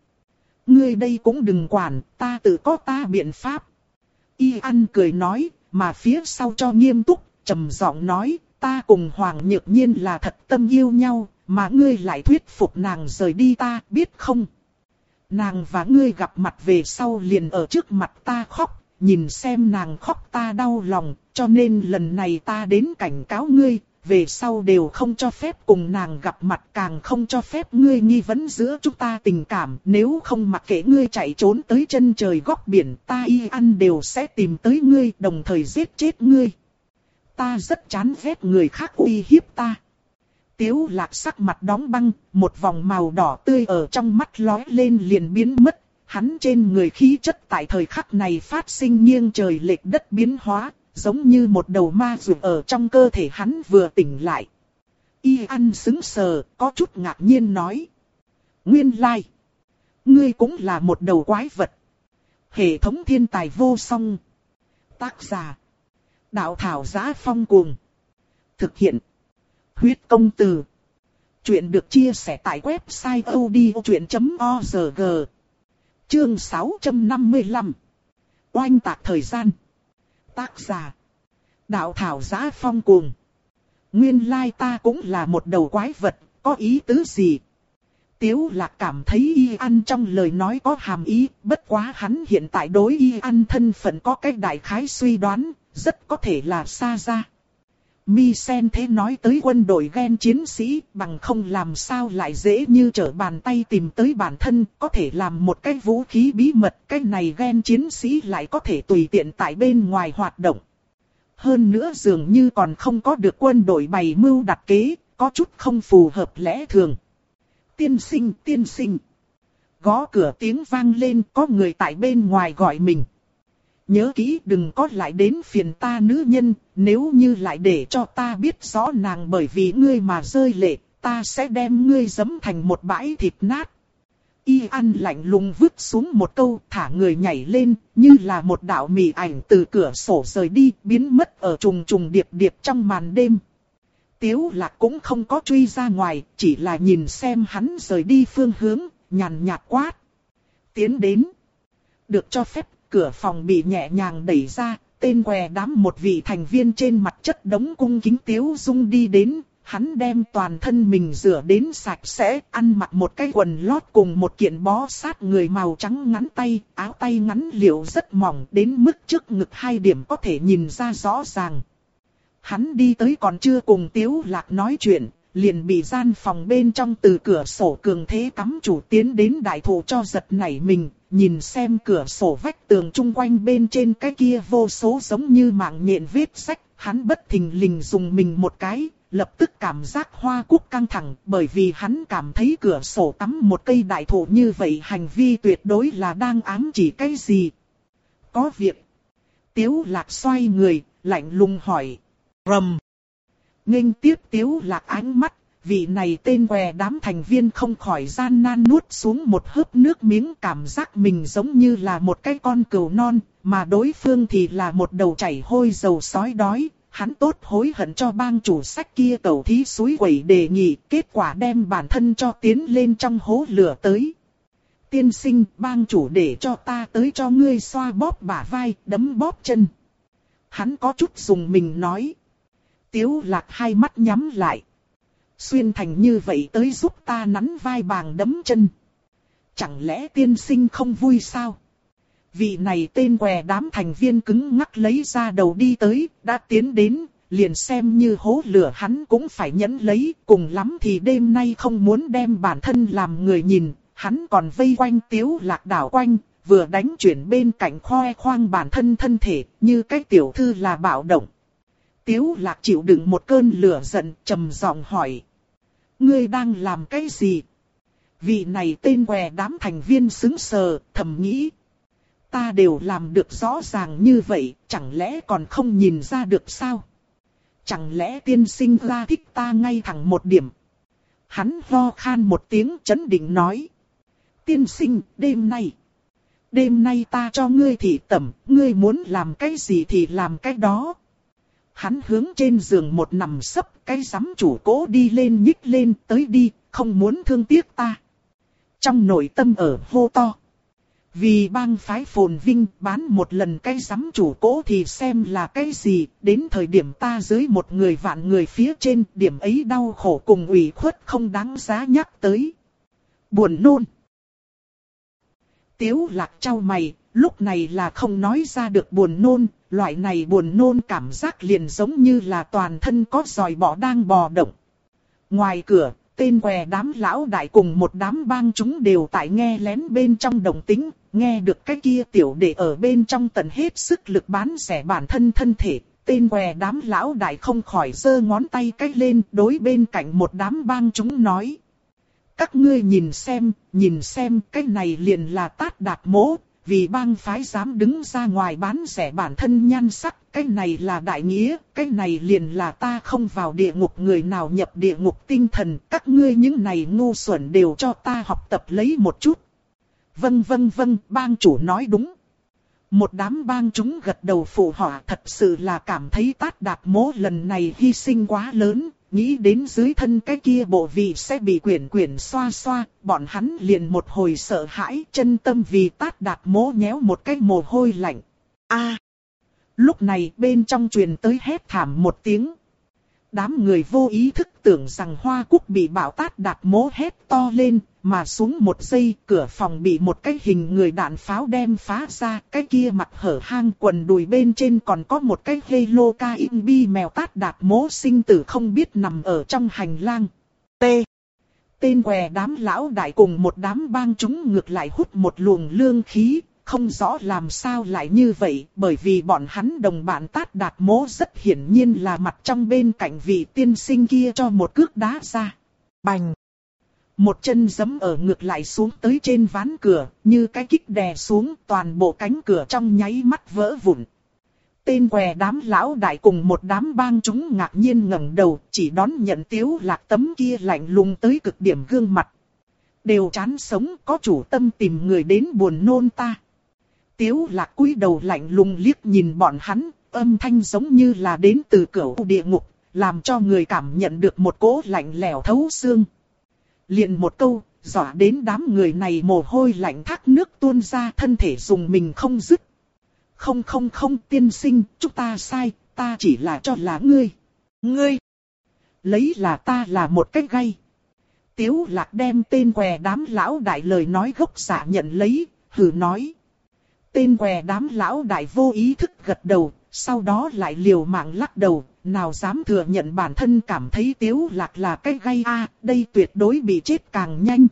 Ngươi đây cũng đừng quản, ta tự có ta biện pháp. Y ăn cười nói, mà phía sau cho nghiêm túc, trầm giọng nói, ta cùng Hoàng Nhược Nhiên là thật tâm yêu nhau, mà ngươi lại thuyết phục nàng rời đi ta, biết không? Nàng và ngươi gặp mặt về sau liền ở trước mặt ta khóc, nhìn xem nàng khóc ta đau lòng, cho nên lần này ta đến cảnh cáo ngươi, về sau đều không cho phép cùng nàng gặp mặt càng không cho phép ngươi nghi vấn giữa chúng ta tình cảm. Nếu không mặc kệ ngươi chạy trốn tới chân trời góc biển ta y ăn đều sẽ tìm tới ngươi đồng thời giết chết ngươi. Ta rất chán ghét người khác uy hiếp ta. Tiếu lạc sắc mặt đóng băng, một vòng màu đỏ tươi ở trong mắt lói lên liền biến mất. Hắn trên người khí chất tại thời khắc này phát sinh nghiêng trời lệch đất biến hóa, giống như một đầu ma rùa ở trong cơ thể hắn vừa tỉnh lại. Y ăn xứng sờ, có chút ngạc nhiên nói. Nguyên lai, ngươi cũng là một đầu quái vật. Hệ thống thiên tài vô song. Tác giả. Đạo thảo giá phong cuồng. Thực hiện. Huyết công từ. Chuyện được chia sẻ tại website odchuyện.org. Chương 655. Oanh tạc thời gian. Tác giả. Đạo thảo giá phong cuồng. Nguyên lai ta cũng là một đầu quái vật, có ý tứ gì? Tiếu lạc cảm thấy y ăn trong lời nói có hàm ý, bất quá hắn hiện tại đối y ăn thân phận có cách đại khái suy đoán, rất có thể là xa ra. Mi sen thế nói tới quân đội ghen chiến sĩ bằng không làm sao lại dễ như trở bàn tay tìm tới bản thân có thể làm một cái vũ khí bí mật cái này ghen chiến sĩ lại có thể tùy tiện tại bên ngoài hoạt động. Hơn nữa dường như còn không có được quân đội bày mưu đặt kế, có chút không phù hợp lẽ thường. Tiên sinh, tiên sinh. Gõ cửa tiếng vang lên có người tại bên ngoài gọi mình. Nhớ kỹ đừng có lại đến phiền ta nữ nhân, nếu như lại để cho ta biết rõ nàng bởi vì ngươi mà rơi lệ, ta sẽ đem ngươi giấm thành một bãi thịt nát. Y ăn lạnh lùng vứt xuống một câu thả người nhảy lên, như là một đạo mị ảnh từ cửa sổ rời đi, biến mất ở trùng trùng điệp điệp trong màn đêm. Tiếu lạc cũng không có truy ra ngoài, chỉ là nhìn xem hắn rời đi phương hướng, nhàn nhạt quát. Tiến đến. Được cho phép cửa phòng bị nhẹ nhàng đẩy ra, tên què đám một vị thành viên trên mặt chất đống cung kính tiếu dung đi đến, hắn đem toàn thân mình rửa đến sạch sẽ, ăn mặc một cái quần lót cùng một kiện bó sát người màu trắng ngắn tay, áo tay ngắn liệu rất mỏng đến mức trước ngực hai điểm có thể nhìn ra rõ ràng. Hắn đi tới còn chưa cùng Tiếu Lạc nói chuyện, liền bị gian phòng bên trong từ cửa sổ cường thế cắm chủ tiến đến đại thủ cho giật nảy mình, nhìn xem cửa sổ vách tường chung quanh bên trên cái kia vô số giống như mạng nhện vết sách, hắn bất thình lình dùng mình một cái, lập tức cảm giác hoa cúc căng thẳng bởi vì hắn cảm thấy cửa sổ tắm một cây đại thụ như vậy hành vi tuyệt đối là đang ám chỉ cái gì. Có việc. Tiếu lạc xoay người, lạnh lùng hỏi. Rầm. Nghênh tiếp tiếu lạc ánh mắt, vị này tên què đám thành viên không khỏi gian nan nuốt xuống một hớp nước miếng cảm giác mình giống như là một cái con cừu non, mà đối phương thì là một đầu chảy hôi dầu sói đói. Hắn tốt hối hận cho bang chủ sách kia cầu thí suối quẩy đề nghị, kết quả đem bản thân cho tiến lên trong hố lửa tới. Tiên sinh, bang chủ để cho ta tới cho ngươi xoa bóp bả vai, đấm bóp chân. Hắn có chút dùng mình nói. Tiếu lạc hai mắt nhắm lại. Xuyên thành như vậy tới giúp ta nắn vai bàng đấm chân. Chẳng lẽ tiên sinh không vui sao? Vị này tên què đám thành viên cứng ngắc lấy ra đầu đi tới, đã tiến đến, liền xem như hố lửa hắn cũng phải nhẫn lấy, cùng lắm thì đêm nay không muốn đem bản thân làm người nhìn, hắn còn vây quanh tiếu lạc đảo quanh, vừa đánh chuyển bên cạnh khoe khoang bản thân thân thể, như cái tiểu thư là bạo động. Tiếu lạc chịu đựng một cơn lửa giận, trầm giọng hỏi. Ngươi đang làm cái gì? Vị này tên què đám thành viên xứng sờ, thầm nghĩ. Ta đều làm được rõ ràng như vậy, chẳng lẽ còn không nhìn ra được sao? Chẳng lẽ tiên sinh ra thích ta ngay thẳng một điểm? Hắn ho khan một tiếng chấn định nói. Tiên sinh, đêm nay. Đêm nay ta cho ngươi thị tẩm, ngươi muốn làm cái gì thì làm cái đó. Hắn hướng trên giường một nằm sấp, cái giám chủ cố đi lên nhích lên tới đi, không muốn thương tiếc ta. Trong nội tâm ở hô to. Vì bang phái phồn vinh bán một lần cái giám chủ cố thì xem là cái gì, đến thời điểm ta dưới một người vạn người phía trên, điểm ấy đau khổ cùng ủy khuất không đáng giá nhắc tới. Buồn nôn. Tiếu lạc trao mày, lúc này là không nói ra được buồn nôn, loại này buồn nôn cảm giác liền giống như là toàn thân có dòi bỏ đang bò động. Ngoài cửa, tên què đám lão đại cùng một đám bang chúng đều tại nghe lén bên trong đồng tính, nghe được cái kia tiểu đệ ở bên trong tận hết sức lực bán rẻ bản thân thân thể. Tên què đám lão đại không khỏi giơ ngón tay cách lên đối bên cạnh một đám bang chúng nói. Các ngươi nhìn xem, nhìn xem cái này liền là tát đạt mố, vì bang phái dám đứng ra ngoài bán rẻ bản thân nhan sắc, cái này là đại nghĩa, cái này liền là ta không vào địa ngục người nào nhập địa ngục tinh thần, các ngươi những này ngu xuẩn đều cho ta học tập lấy một chút. Vâng vâng vâng, bang chủ nói đúng. Một đám bang chúng gật đầu phụ họa thật sự là cảm thấy tát đạp mố lần này hy sinh quá lớn, nghĩ đến dưới thân cái kia bộ vị sẽ bị quyển quyển xoa xoa, bọn hắn liền một hồi sợ hãi chân tâm vì tát đạt mố nhéo một cái mồ hôi lạnh. a Lúc này bên trong truyền tới hét thảm một tiếng. Đám người vô ý thức tưởng rằng hoa cúc bị bảo tát đạt mố hét to lên, mà xuống một giây cửa phòng bị một cái hình người đạn pháo đem phá ra, cái kia mặt hở hang quần đùi bên trên còn có một cái halo ca in bi mèo tát đạp mố sinh tử không biết nằm ở trong hành lang. T. Tên què đám lão đại cùng một đám bang chúng ngược lại hút một luồng lương khí, không rõ làm sao lại như vậy, bởi vì bọn hắn đồng bạn tát đạt mố rất hiển nhiên là mặt trong bên cạnh vị tiên sinh kia cho một cước đá ra. Bành! Một chân giấm ở ngược lại xuống tới trên ván cửa, như cái kích đè xuống toàn bộ cánh cửa trong nháy mắt vỡ vụn. Tên què đám lão đại cùng một đám bang chúng ngạc nhiên ngẩng đầu, chỉ đón nhận tiếu lạc tấm kia lạnh lùng tới cực điểm gương mặt. Đều chán sống có chủ tâm tìm người đến buồn nôn ta. Tiếu lạc cúi đầu lạnh lùng liếc nhìn bọn hắn, âm thanh giống như là đến từ cửa địa ngục, làm cho người cảm nhận được một cỗ lạnh lẽo thấu xương liền một câu, dọa đến đám người này mồ hôi lạnh thác nước tuôn ra thân thể dùng mình không dứt. Không không không tiên sinh, chúng ta sai, ta chỉ là cho là ngươi. Ngươi! Lấy là ta là một cách gay. Tiếu lạc đem tên què đám lão đại lời nói gốc giả nhận lấy, hừ nói. Tên què đám lão đại vô ý thức gật đầu, sau đó lại liều mạng lắc đầu, nào dám thừa nhận bản thân cảm thấy tiếu lạc là cái gây a, đây tuyệt đối bị chết càng nhanh.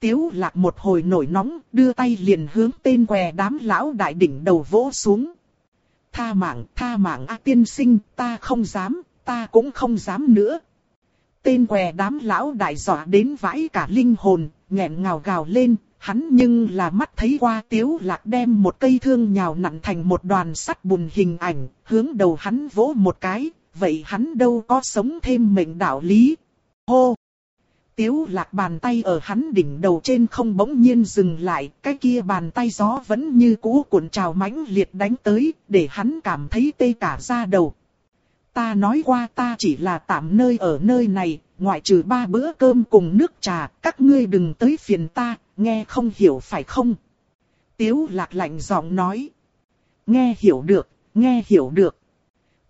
Tiếu lạc một hồi nổi nóng, đưa tay liền hướng tên què đám lão đại đỉnh đầu vỗ xuống. Tha mạng, tha mạng a tiên sinh, ta không dám, ta cũng không dám nữa. Tên què đám lão đại dọa đến vãi cả linh hồn, nghẹn ngào gào lên, Hắn nhưng là mắt thấy qua tiếu lạc đem một cây thương nhào nặn thành một đoàn sắt bùn hình ảnh, hướng đầu hắn vỗ một cái, vậy hắn đâu có sống thêm mệnh đạo lý. Hô! Tiếu lạc bàn tay ở hắn đỉnh đầu trên không bỗng nhiên dừng lại, cái kia bàn tay gió vẫn như cũ cuộn trào mãnh liệt đánh tới, để hắn cảm thấy tê cả da đầu. Ta nói qua ta chỉ là tạm nơi ở nơi này, ngoại trừ ba bữa cơm cùng nước trà, các ngươi đừng tới phiền ta, nghe không hiểu phải không? Tiếu lạc lạnh giọng nói. Nghe hiểu được, nghe hiểu được.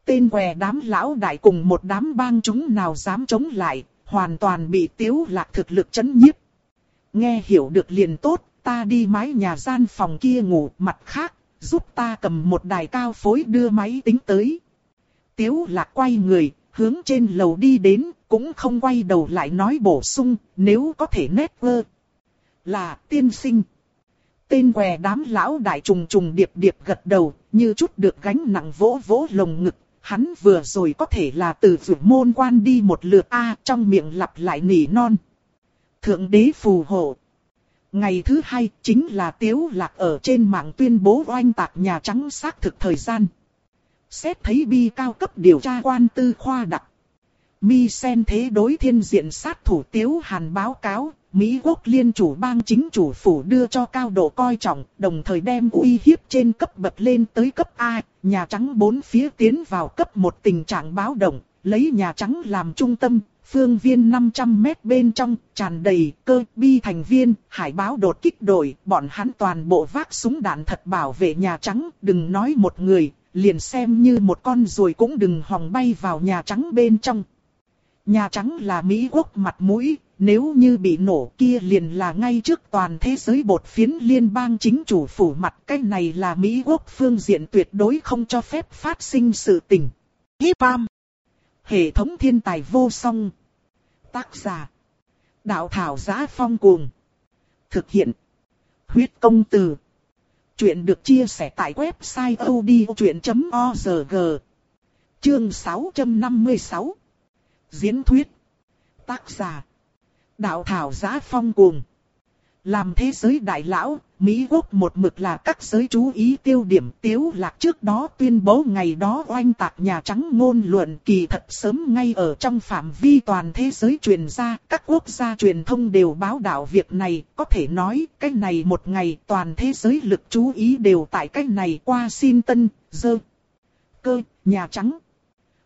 Tên què đám lão đại cùng một đám bang chúng nào dám chống lại, hoàn toàn bị tiếu lạc thực lực chấn nhiếp. Nghe hiểu được liền tốt, ta đi mái nhà gian phòng kia ngủ, mặt khác, giúp ta cầm một đài cao phối đưa máy tính tới. Tiếu lạc quay người, hướng trên lầu đi đến, cũng không quay đầu lại nói bổ sung, nếu có thể nét vơ, là tiên sinh. Tên què đám lão đại trùng trùng điệp điệp gật đầu, như chút được gánh nặng vỗ vỗ lồng ngực. Hắn vừa rồi có thể là từ vượt môn quan đi một lượt A trong miệng lặp lại nỉ non. Thượng đế phù hộ. Ngày thứ hai chính là Tiếu Lạc ở trên mạng tuyên bố oanh tạc Nhà Trắng xác thực thời gian. Xét thấy bi cao cấp điều tra quan tư khoa đặc. Mi sen thế đối thiên diện sát thủ Tiếu Hàn báo cáo, Mỹ quốc liên chủ bang chính chủ phủ đưa cho cao độ coi trọng, đồng thời đem uy hiếp trên cấp bậc lên tới cấp A, Nhà Trắng bốn phía tiến vào cấp một tình trạng báo động, lấy Nhà Trắng làm trung tâm, phương viên 500 mét bên trong, tràn đầy cơ bi thành viên, hải báo đột kích đội, bọn hắn toàn bộ vác súng đạn thật bảo vệ Nhà Trắng, đừng nói một người, liền xem như một con ruồi cũng đừng hòng bay vào Nhà Trắng bên trong. Nhà Trắng là Mỹ quốc mặt mũi, nếu như bị nổ kia liền là ngay trước toàn thế giới bột phiến liên bang chính chủ phủ mặt. Cái này là Mỹ quốc phương diện tuyệt đối không cho phép phát sinh sự tình. Hip Hệ thống thiên tài vô song. Tác giả. Đạo thảo giá phong cuồng. Thực hiện. Huyết công từ. Chuyện được chia sẻ tại website odchuyện.org Chương 656 Diễn thuyết Tác giả Đạo thảo giá phong cuồng. Làm thế giới đại lão, Mỹ quốc một mực là các giới chú ý tiêu điểm tiếu lạc trước đó tuyên bố ngày đó oanh tạc Nhà Trắng ngôn luận kỳ thật sớm ngay ở trong phạm vi toàn thế giới truyền ra, các quốc gia truyền thông đều báo đạo việc này, có thể nói cái này một ngày toàn thế giới lực chú ý đều tại cái này qua Washington, dơ, cơ, Nhà Trắng.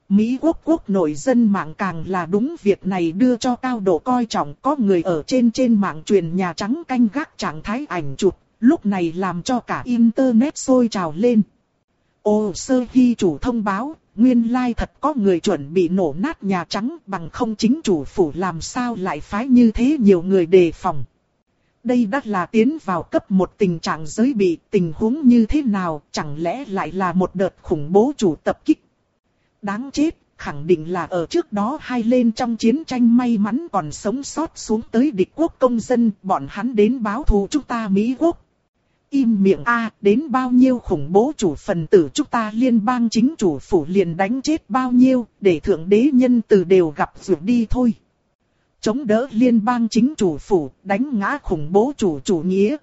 Mỹ quốc quốc nội dân mạng càng là đúng việc này đưa cho cao độ coi trọng có người ở trên trên mạng truyền Nhà Trắng canh gác trạng thái ảnh chụp, lúc này làm cho cả Internet sôi trào lên. Ô sơ ghi chủ thông báo, nguyên lai like thật có người chuẩn bị nổ nát Nhà Trắng bằng không chính chủ phủ làm sao lại phái như thế nhiều người đề phòng. Đây đã là tiến vào cấp một tình trạng giới bị tình huống như thế nào, chẳng lẽ lại là một đợt khủng bố chủ tập kích đáng chết, khẳng định là ở trước đó hai lên trong chiến tranh may mắn còn sống sót xuống tới địch quốc công dân, bọn hắn đến báo thù chúng ta Mỹ quốc. Im miệng A, đến bao nhiêu khủng bố chủ phần tử chúng ta liên bang chính chủ phủ liền đánh chết bao nhiêu, để thượng đế nhân từ đều gặp rượu đi thôi. Chống đỡ liên bang chính chủ phủ, đánh ngã khủng bố chủ chủ nghĩa,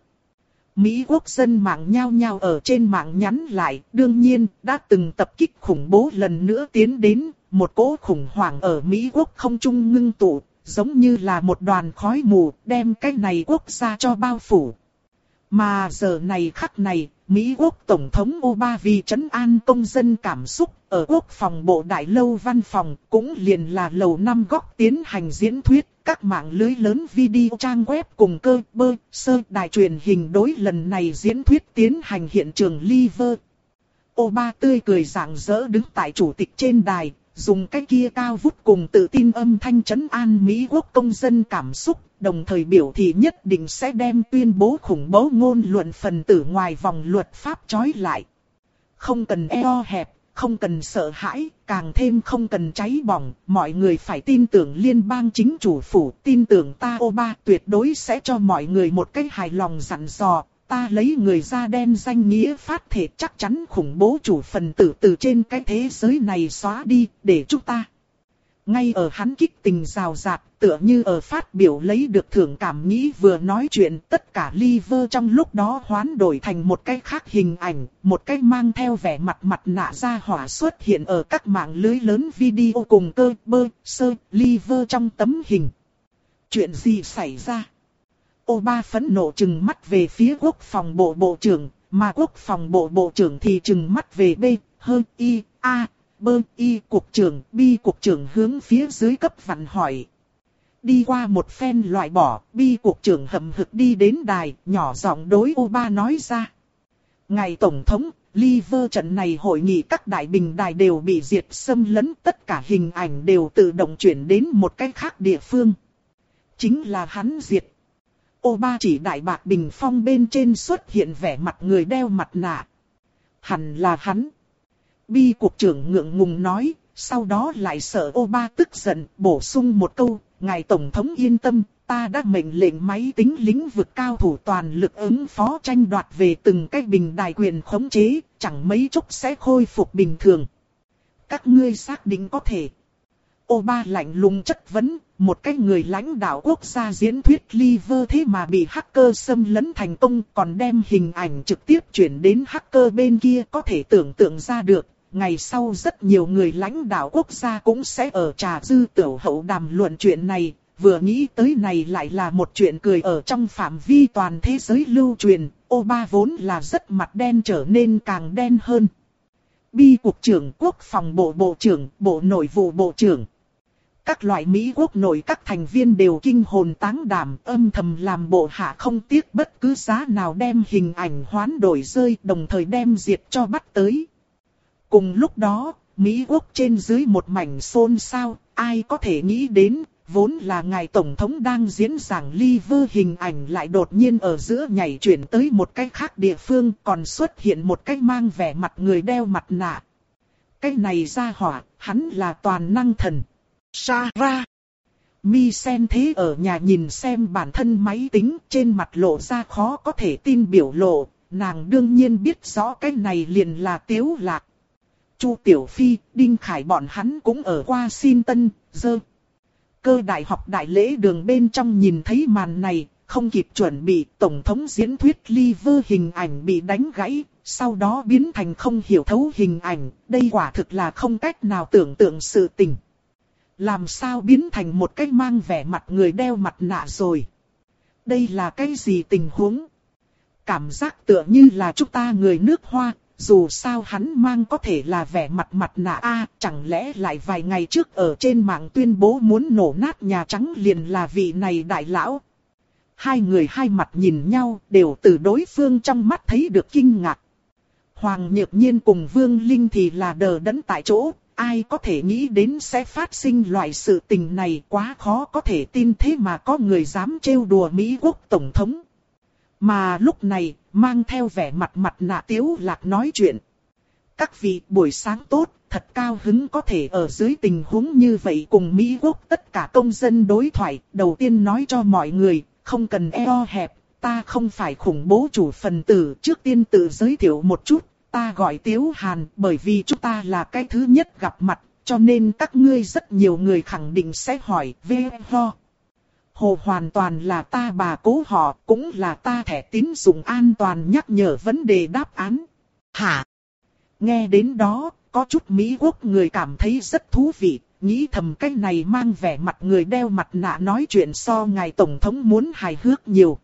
Mỹ quốc dân mạng nhao nhao ở trên mạng nhắn lại, đương nhiên, đã từng tập kích khủng bố lần nữa tiến đến, một cỗ khủng hoảng ở Mỹ quốc không trung ngưng tụ, giống như là một đoàn khói mù, đem cái này quốc gia cho bao phủ. Mà giờ này khắc này, Mỹ quốc Tổng thống Obama vì trấn an công dân cảm xúc, ở quốc phòng bộ đại lâu văn phòng, cũng liền là lầu năm góc tiến hành diễn thuyết, các mạng lưới lớn video trang web cùng cơ bơ, sơ đài truyền hình đối lần này diễn thuyết tiến hành hiện trường liver. Obama tươi cười rạng rỡ đứng tại chủ tịch trên đài, dùng cái kia cao vút cùng tự tin âm thanh trấn an Mỹ quốc công dân cảm xúc, đồng thời biểu thị nhất định sẽ đem tuyên bố khủng bố ngôn luận phần tử ngoài vòng luật pháp trói lại. Không cần eo hẹp, không cần sợ hãi, càng thêm không cần cháy bỏng, mọi người phải tin tưởng liên bang chính chủ phủ, tin tưởng ta ô ba tuyệt đối sẽ cho mọi người một cách hài lòng dặn dò, ta lấy người da đen danh nghĩa phát thể chắc chắn khủng bố chủ phần tử từ trên cái thế giới này xóa đi, để chúng ta. Ngay ở hắn kích tình rào rạt, tựa như ở phát biểu lấy được thưởng cảm nghĩ vừa nói chuyện, tất cả liver trong lúc đó hoán đổi thành một cái khác hình ảnh, một cái mang theo vẻ mặt mặt nạ ra hỏa xuất hiện ở các mạng lưới lớn video cùng cơ bơ, sơ, liver trong tấm hình. Chuyện gì xảy ra? Ô ba phẫn nộ chừng mắt về phía quốc phòng bộ bộ trưởng, mà quốc phòng bộ bộ trưởng thì chừng mắt về B, hơn i A, bơ y cục trưởng, bi cục trưởng hướng phía dưới cấp vặn hỏi. Đi qua một phen loại bỏ, bi cục trưởng hầm hực đi đến đài, nhỏ giọng đối ô ba nói ra. Ngày Tổng thống, Liver trận này hội nghị các đại bình đài đều bị diệt xâm lấn, tất cả hình ảnh đều tự động chuyển đến một cái khác địa phương. Chính là hắn diệt. Ô ba chỉ đại bạc bình phong bên trên xuất hiện vẻ mặt người đeo mặt nạ. Hẳn là hắn. Bi cục trưởng ngượng ngùng nói, sau đó lại sợ ô ba tức giận, bổ sung một câu, ngài tổng thống yên tâm, ta đã mệnh lệnh máy tính lĩnh vực cao thủ toàn lực ứng phó tranh đoạt về từng cái bình đài quyền khống chế, chẳng mấy chốc sẽ khôi phục bình thường. Các ngươi xác định có thể. Ô ba lạnh lùng chất vấn, một cái người lãnh đạo quốc gia diễn thuyết liver thế mà bị hacker xâm lấn thành công còn đem hình ảnh trực tiếp chuyển đến hacker bên kia có thể tưởng tượng ra được, ngày sau rất nhiều người lãnh đạo quốc gia cũng sẽ ở trà dư tiểu hậu đàm luận chuyện này, vừa nghĩ tới này lại là một chuyện cười ở trong phạm vi toàn thế giới lưu truyền, ô ba vốn là rất mặt đen trở nên càng đen hơn. Bi cục trưởng quốc phòng bộ bộ trưởng, bộ nội vụ bộ trưởng. Các loại Mỹ quốc nội các thành viên đều kinh hồn táng đảm âm thầm làm bộ hạ không tiếc bất cứ giá nào đem hình ảnh hoán đổi rơi đồng thời đem diệt cho bắt tới. Cùng lúc đó, Mỹ quốc trên dưới một mảnh xôn xao, ai có thể nghĩ đến, vốn là ngài tổng thống đang diễn giảng liver hình ảnh lại đột nhiên ở giữa nhảy chuyển tới một cái khác địa phương còn xuất hiện một cái mang vẻ mặt người đeo mặt nạ. Cái này ra hỏa, hắn là toàn năng thần. Sarah. Mi sen thế ở nhà nhìn xem bản thân máy tính trên mặt lộ ra khó có thể tin biểu lộ, nàng đương nhiên biết rõ cái này liền là tiếu lạc. Chu Tiểu Phi, Đinh Khải bọn hắn cũng ở qua xin tân, dơ. Cơ đại học đại lễ đường bên trong nhìn thấy màn này, không kịp chuẩn bị, Tổng thống diễn thuyết liver hình ảnh bị đánh gãy, sau đó biến thành không hiểu thấu hình ảnh, đây quả thực là không cách nào tưởng tượng sự tình. Làm sao biến thành một cách mang vẻ mặt người đeo mặt nạ rồi? Đây là cái gì tình huống? Cảm giác tựa như là chúng ta người nước hoa, dù sao hắn mang có thể là vẻ mặt mặt nạ a chẳng lẽ lại vài ngày trước ở trên mạng tuyên bố muốn nổ nát Nhà Trắng liền là vị này đại lão. Hai người hai mặt nhìn nhau đều từ đối phương trong mắt thấy được kinh ngạc. Hoàng Nhược Nhiên cùng Vương Linh thì là đờ đẫn tại chỗ, ai có thể nghĩ đến sẽ phát sinh loại sự tình này quá khó có thể tin thế mà có người dám trêu đùa Mỹ quốc Tổng thống. Mà lúc này, mang theo vẻ mặt mặt nạ tiếu lạc nói chuyện. Các vị buổi sáng tốt, thật cao hứng có thể ở dưới tình huống như vậy cùng Mỹ quốc tất cả công dân đối thoại. Đầu tiên nói cho mọi người, không cần eo hẹp, ta không phải khủng bố chủ phần tử. Trước tiên tự giới thiệu một chút, ta gọi Tiếu Hàn bởi vì chúng ta là cái thứ nhất gặp mặt, cho nên các ngươi rất nhiều người khẳng định sẽ hỏi về ho. Hồ hoàn toàn là ta bà cố họ, cũng là ta thẻ tín dụng an toàn nhắc nhở vấn đề đáp án. Hả? Nghe đến đó, có chút Mỹ quốc người cảm thấy rất thú vị, nghĩ thầm cái này mang vẻ mặt người đeo mặt nạ nói chuyện so ngài Tổng thống muốn hài hước nhiều.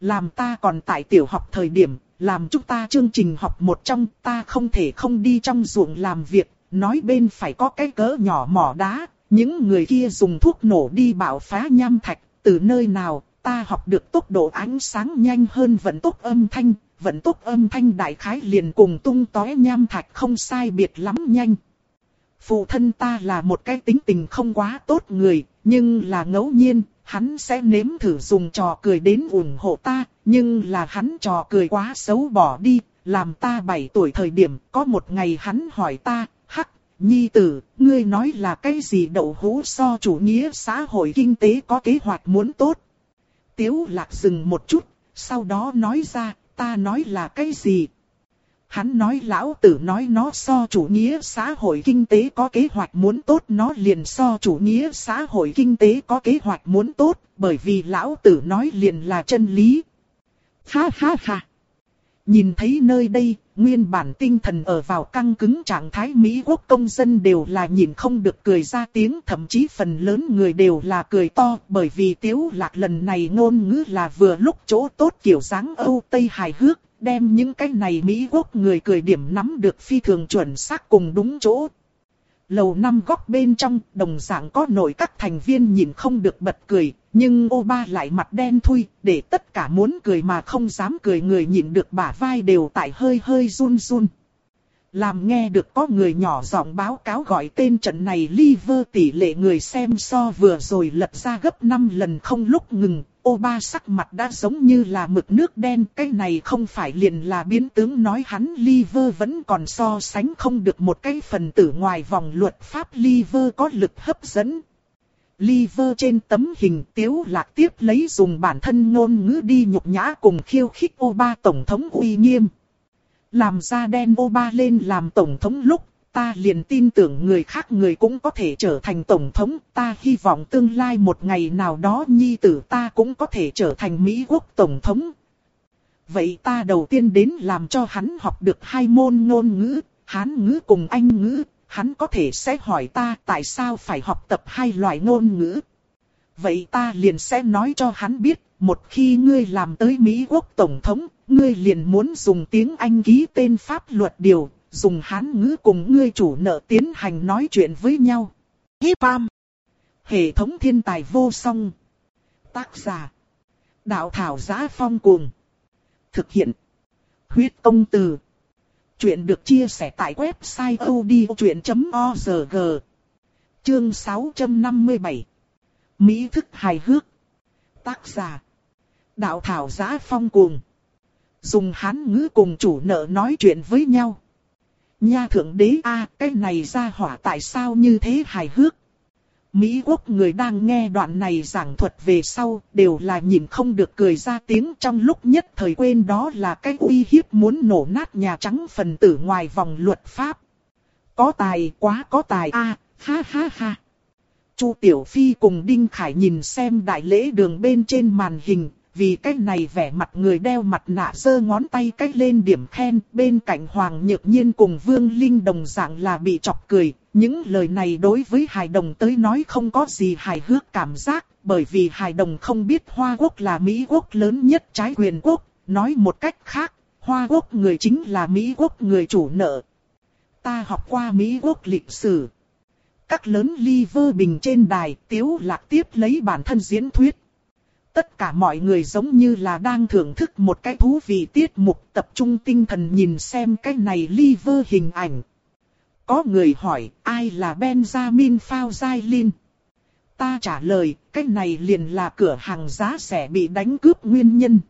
Làm ta còn tại tiểu học thời điểm, làm chúng ta chương trình học một trong ta không thể không đi trong ruộng làm việc, nói bên phải có cái cỡ nhỏ mỏ đá, những người kia dùng thuốc nổ đi bạo phá nham thạch, từ nơi nào ta học được tốc độ ánh sáng nhanh hơn vận tốc âm thanh, vận tốc âm thanh đại khái liền cùng tung tóe nham thạch không sai biệt lắm nhanh. Phụ thân ta là một cái tính tình không quá tốt người, nhưng là ngẫu nhiên, hắn sẽ nếm thử dùng trò cười đến ủng hộ ta, nhưng là hắn trò cười quá xấu bỏ đi, làm ta 7 tuổi thời điểm, có một ngày hắn hỏi ta, hắc, nhi tử, ngươi nói là cái gì đậu hũ so chủ nghĩa xã hội kinh tế có kế hoạch muốn tốt. Tiếu lạc dừng một chút, sau đó nói ra, ta nói là cái gì, Hắn nói lão tử nói nó so chủ nghĩa xã hội kinh tế có kế hoạch muốn tốt nó liền so chủ nghĩa xã hội kinh tế có kế hoạch muốn tốt, bởi vì lão tử nói liền là chân lý. Ha ha ha. Nhìn thấy nơi đây, nguyên bản tinh thần ở vào căng cứng trạng thái Mỹ quốc công dân đều là nhìn không được cười ra tiếng, thậm chí phần lớn người đều là cười to, bởi vì tiếu lạc lần này ngôn ngữ là vừa lúc chỗ tốt kiểu dáng Âu Tây hài hước, đem những cái này Mỹ quốc người cười điểm nắm được phi thường chuẩn xác cùng đúng chỗ. Lầu năm góc bên trong, đồng dạng có nội các thành viên nhìn không được bật cười, nhưng ô ba lại mặt đen thui, để tất cả muốn cười mà không dám cười người nhìn được bả vai đều tại hơi hơi run run. Làm nghe được có người nhỏ giọng báo cáo gọi tên trận này liver tỷ lệ người xem so vừa rồi lật ra gấp 5 lần không lúc ngừng, ô ba sắc mặt đã giống như là mực nước đen, cái này không phải liền là biến tướng nói hắn liver vẫn còn so sánh không được một cái phần tử ngoài vòng luật pháp liver có lực hấp dẫn. Liver trên tấm hình tiếu lạc tiếp lấy dùng bản thân ngôn ngữ đi nhục nhã cùng khiêu khích ô ba tổng thống uy nghiêm. Làm ra đen ô ba lên làm tổng thống lúc ta liền tin tưởng người khác người cũng có thể trở thành tổng thống, ta hy vọng tương lai một ngày nào đó nhi tử ta cũng có thể trở thành Mỹ quốc tổng thống. Vậy ta đầu tiên đến làm cho hắn học được hai môn ngôn ngữ, Hán ngữ cùng Anh ngữ, hắn có thể sẽ hỏi ta tại sao phải học tập hai loại ngôn ngữ. vậy ta liền sẽ nói cho hắn biết, một khi ngươi làm tới Mỹ quốc Tổng thống, ngươi liền muốn dùng tiếng Anh ký tên pháp luật điều, dùng hán ngữ cùng ngươi chủ nợ tiến hành nói chuyện với nhau. Hip Pam. Hệ thống thiên tài vô song. Tác giả. Đạo thảo giá phong cuồng. Thực hiện. Huyết công từ. Chuyện được chia sẻ tại website odchuyện.org Chương 657 Mỹ thức hài hước. Tác giả. Đạo thảo giá phong cuồng. Dùng hán ngữ cùng chủ nợ nói chuyện với nhau. Nha thượng đế a cái này ra hỏa tại sao như thế hài hước Mỹ quốc người đang nghe đoạn này giảng thuật về sau, đều là nhìn không được cười ra tiếng trong lúc nhất thời quên đó là cái uy hiếp muốn nổ nát Nhà Trắng phần tử ngoài vòng luật pháp. Có tài quá có tài a ha ha ha. Chu Tiểu Phi cùng Đinh Khải nhìn xem đại lễ đường bên trên màn hình, vì cái này vẻ mặt người đeo mặt nạ giơ ngón tay cách lên điểm khen, bên cạnh Hoàng Nhược Nhiên cùng Vương Linh đồng dạng là bị chọc cười, những lời này đối với hài đồng tới nói không có gì hài hước cảm giác, bởi vì hài đồng không biết Hoa Quốc là Mỹ Quốc lớn nhất trái quyền quốc, nói một cách khác, Hoa Quốc người chính là Mỹ Quốc người chủ nợ. Ta học qua Mỹ Quốc lịch sử. Các lớn ly vơ bình trên đài, tiếu lạc tiếp lấy bản thân diễn thuyết. Tất cả mọi người giống như là đang thưởng thức một cái thú vị tiết mục tập trung tinh thần nhìn xem cái này liver hình ảnh. Có người hỏi ai là Benjamin Fauzailin? Ta trả lời, cái này liền là cửa hàng giá rẻ bị đánh cướp nguyên nhân.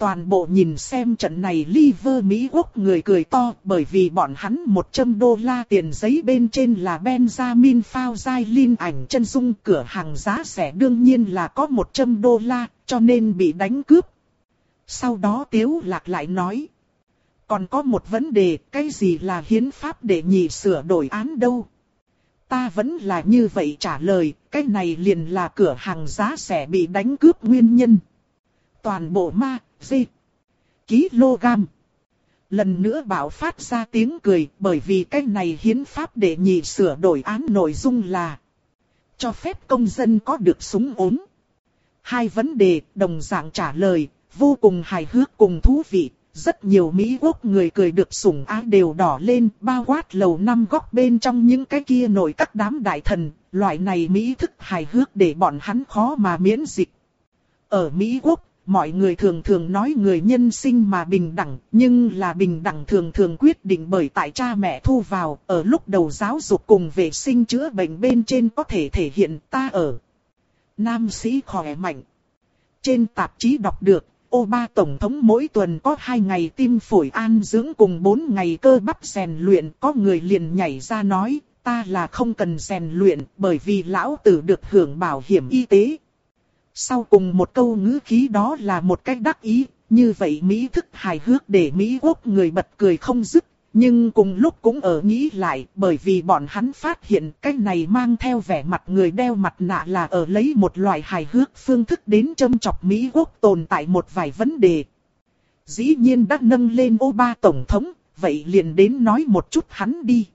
Toàn bộ nhìn xem trận này liver Mỹ Quốc người cười to bởi vì bọn hắn 100 đô la tiền giấy bên trên là Benjamin Fauzailin ảnh chân dung cửa hàng giá rẻ đương nhiên là có 100 đô la cho nên bị đánh cướp. Sau đó Tiếu Lạc lại nói. Còn có một vấn đề, cái gì là hiến pháp để nhị sửa đổi án đâu? Ta vẫn là như vậy trả lời, cái này liền là cửa hàng giá rẻ bị đánh cướp nguyên nhân. Toàn bộ ma, di, kg. Lần nữa bảo phát ra tiếng cười bởi vì cái này hiến pháp để nhị sửa đổi án nội dung là cho phép công dân có được súng ốm. Hai vấn đề đồng dạng trả lời, vô cùng hài hước cùng thú vị, rất nhiều Mỹ quốc người cười được sủng ái đều đỏ lên, bao quát lầu năm góc bên trong những cái kia nổi các đám đại thần, loại này Mỹ thức hài hước để bọn hắn khó mà miễn dịch. Ở Mỹ quốc, mọi người thường thường nói người nhân sinh mà bình đẳng, nhưng là bình đẳng thường thường quyết định bởi tại cha mẹ thu vào, ở lúc đầu giáo dục cùng vệ sinh chữa bệnh bên trên có thể thể hiện ta ở. Nam sĩ khỏe mạnh. Trên tạp chí đọc được, ô ba tổng thống mỗi tuần có 2 ngày tim phổi an dưỡng cùng 4 ngày cơ bắp rèn luyện. Có người liền nhảy ra nói, ta là không cần rèn luyện bởi vì lão tử được hưởng bảo hiểm y tế. Sau cùng một câu ngữ khí đó là một cách đắc ý, như vậy Mỹ thức hài hước để Mỹ quốc người bật cười không dứt. Nhưng cùng lúc cũng ở nghĩ lại bởi vì bọn hắn phát hiện cái này mang theo vẻ mặt người đeo mặt nạ là ở lấy một loại hài hước phương thức đến châm chọc Mỹ quốc tồn tại một vài vấn đề. Dĩ nhiên đã nâng lên ô ba tổng thống, vậy liền đến nói một chút hắn đi.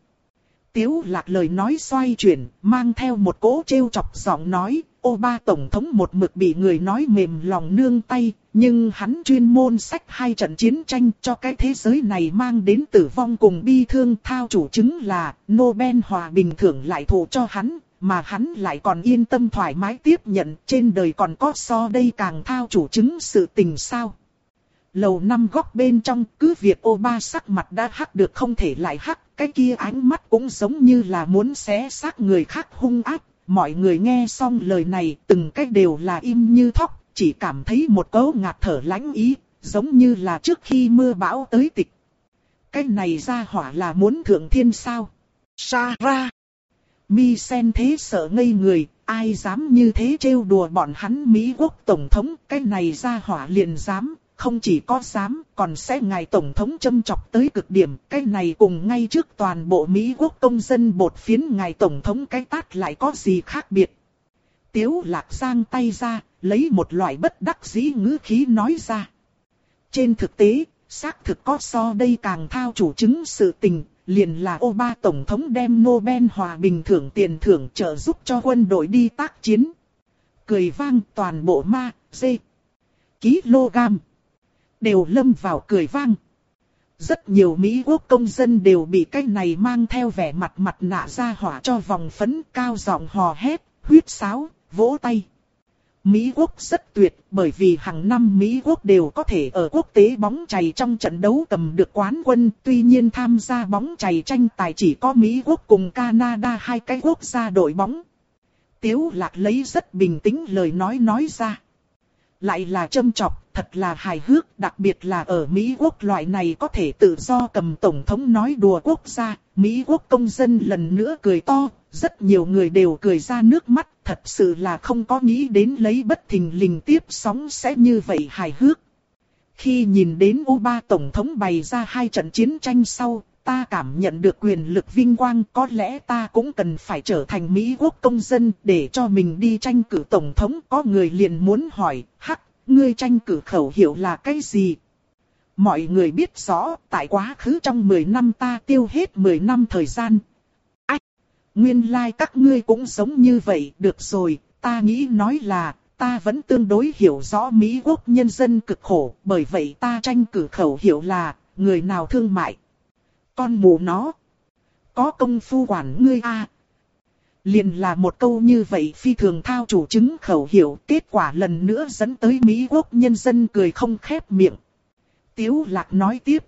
Tiếu lạc lời nói xoay chuyển, mang theo một cỗ trêu chọc giọng nói, ô ba tổng thống một mực bị người nói mềm lòng nương tay, nhưng hắn chuyên môn sách hai trận chiến tranh cho cái thế giới này mang đến tử vong cùng bi thương thao chủ chứng là Nobel Hòa Bình thưởng lại thụ cho hắn, mà hắn lại còn yên tâm thoải mái tiếp nhận trên đời còn có so đây càng thao chủ chứng sự tình sao. Lầu năm góc bên trong cứ việc ô ba sắc mặt đã hắc được không thể lại hắc, cái kia ánh mắt cũng giống như là muốn xé xác người khác hung ác. Mọi người nghe xong lời này từng cách đều là im như thóc, chỉ cảm thấy một cấu ngạt thở lãnh ý, giống như là trước khi mưa bão tới tịch. Cái này ra hỏa là muốn thượng thiên sao? Sa ra! Mi sen thế sợ ngây người, ai dám như thế trêu đùa bọn hắn Mỹ quốc tổng thống, cái này ra hỏa liền dám, không chỉ có dám, còn sẽ ngài tổng thống châm chọc tới cực điểm, cái này cùng ngay trước toàn bộ Mỹ quốc công dân bột phiến ngài tổng thống cái tát lại có gì khác biệt. Tiếu lạc giang tay ra, lấy một loại bất đắc dĩ ngữ khí nói ra. Trên thực tế, xác thực có so đây càng thao chủ chứng sự tình, liền là ô ba tổng thống đem Nobel Hòa Bình thưởng tiền thưởng trợ giúp cho quân đội đi tác chiến. cười vang toàn bộ ma, dê, gam. Đều lâm vào cười vang. Rất nhiều Mỹ quốc công dân đều bị cái này mang theo vẻ mặt mặt nạ ra hỏa cho vòng phấn cao giọng hò hét, huyết sáo, vỗ tay. Mỹ quốc rất tuyệt bởi vì hàng năm Mỹ quốc đều có thể ở quốc tế bóng chày trong trận đấu cầm được quán quân. Tuy nhiên tham gia bóng chày tranh tài chỉ có Mỹ quốc cùng Canada hai cái quốc gia đội bóng. Tiếu lạc lấy rất bình tĩnh lời nói nói ra. Lại là châm chọc, thật là hài hước, đặc biệt là ở Mỹ quốc loại này có thể tự do cầm tổng thống nói đùa quốc gia. Mỹ quốc công dân lần nữa cười to, rất nhiều người đều cười ra nước mắt, thật sự là không có nghĩ đến lấy bất thình lình tiếp sóng sẽ như vậy hài hước. Khi nhìn đến U3 Tổng thống bày ra hai trận chiến tranh sau, ta cảm nhận được quyền lực vinh quang có lẽ ta cũng cần phải trở thành Mỹ quốc công dân để cho mình đi tranh cử Tổng thống. Có người liền muốn hỏi, hắc, ngươi tranh cử khẩu hiệu là cái gì? Mọi người biết rõ, tại quá khứ trong 10 năm ta tiêu hết 10 năm thời gian, Ách, Nguyên lai like các ngươi cũng sống như vậy, được rồi, ta nghĩ nói là, ta vẫn tương đối hiểu rõ Mỹ quốc nhân dân cực khổ, bởi vậy ta tranh cử khẩu hiệu là, người nào thương mại. Con mù nó. Có công phu quản ngươi a Liền là một câu như vậy phi thường thao chủ chứng khẩu hiểu kết quả lần nữa dẫn tới Mỹ quốc nhân dân cười không khép miệng. Tiếu lạc nói tiếp.